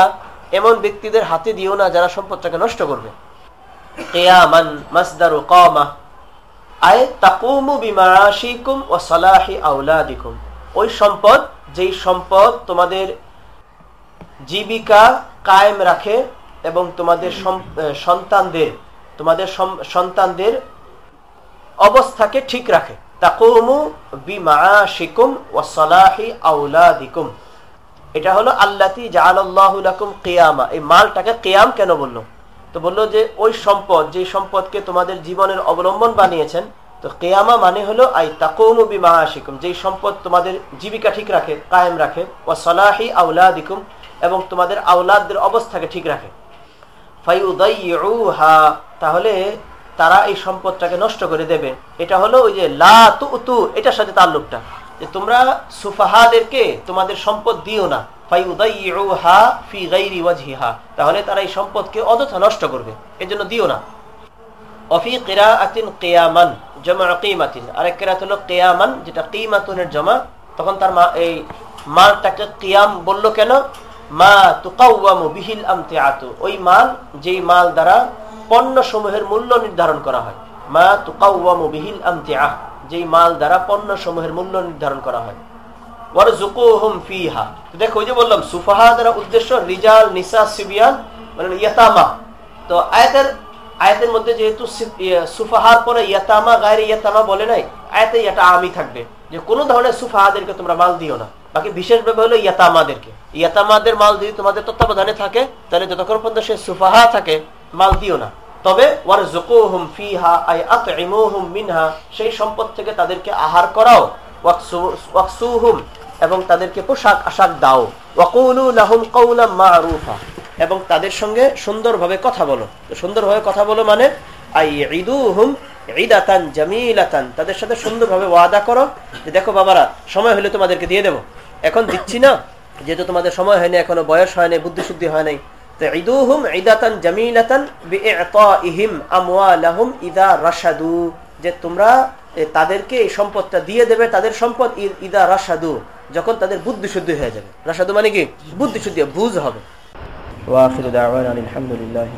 এমন ব্যক্তিদের হাতে দিও না যারা সম্পদটাকে নষ্ট করবে। কিয়ামান মাসদারু কামা আয় তাকুমু বিমাশিকুম ও সালাহি আউলাদিকুম ওই সম্পদ, যেই সম্পদ তোমাদের জীবিকা কায়েম রাখে এবং তোমাদের সন্তানদের তোমাদের সন্তানদের অবস্থাকে ঠিক রাখে। তাকুমু বিমাশিকুম ও সালাহি আউলাদিকুম এটা হলো আল্লাতি জাআলাল্লাহু লাকুম কিয়ামা। এই মালটাকে কিয়াম কেন বলল? তো বলল যে, ওই সম্পদ, যে সম্পদকে তোমাদের জীবনের অবলম্বন বানিয়েছেন, তো কেয়ামা মানে হলো, আই তাকুমু বিমাহাশিকুম যেই সম্পদ তোমাদের জীবিকা ঠিক রাখে, কায়েম রাখে ও সলাহি আউলাদিকুম এবং তোমাদের আউলাদদের অবস্থাকে ঠিক রাখে। তাহলে তারা এই সম্পদটাকে নষ্ট করে দেবে। এটা হলো ওই যে, লা তু এটার সাথে তাল্লুকটা। যে তোমরা সুফাহাদেরকে তোমাদের সম্পদ দিও না। তাহলে তারা এই সম্পদকে অযথা নষ্ট করবে, এজন্য দিও না। মা মাল, যেই মাল দ্বারা পণ্য সমূহের মূল্য নির্ধারণ করা হয়। মা তুকাওয়ামু বিহিল আমতিআহ। যেই মাল দ্বারা পণ্য সমূহের মূল্য নির্ধারণ করা হয়। দেখো যে বললাম উদ্দেশ্য রিজাল নিসা সিবিয়ান মানে ইয়াতামা। তো আয়াতের আয়াতের মধ্যে যেহেতু ইয়ে, সুফাহার পরে ইয়াতামা গায়ের বলে নাই আয়াতে আমি থাকবে। যে কোনো ধরনের সুফাহাদেরকে তোমরা মাল দিও না। বাকি বিশেষভাবে হলো ইয়াতামাদেরকে। ইয়াতামাদের মাল যদি তোমাদের তত্ত্বাবধানে থাকে তাহলে যতক্ষণ পর্যন্ত সে সুফাহা থাকে মাল দিও না। তবে ওয়ারজুকুহুম ফিহা আই আতইমুহুম মিনহা সেই সম্পদ থেকে তাদেরকে আহার করাও। এবং তাদেরকে পোশাক আশাক দাও। লাহুম মারুফা, এবং তাদের সঙ্গে সুন্দরভাবে কথা বলো। তো সুন্দরভাবে কথা বলো মানে আই জামিলাতান, তাদের সাথে সুন্দরভাবে ওয়াদা করো যে দেখো বাবারা, সময় হলে তোমাদেরকে দিয়ে দেবো। এখন দিচ্ছি না, যেহেতু তোমাদের সময় হয়নি, এখনও বয়স হয়নি বুদ্ধি শুদ্ধি হয় নাই। তো ঈদুহুম ঈদাতান জামিলাতান বিইতাইহিম আমওয়ালাহুম ইদা যে তোমরা তাদেরকে এই সম্পদটা দিয়ে দেবে, তাদের সম্পদ ইদা রাসাদু যখন তাদের বুদ্ধি শুদ্ধি হয়ে যাবে। রাসাদু মানে কি? বুদ্ধি শুদ্ধি, বুঝ হবে। আলহামদুলিল্লাহি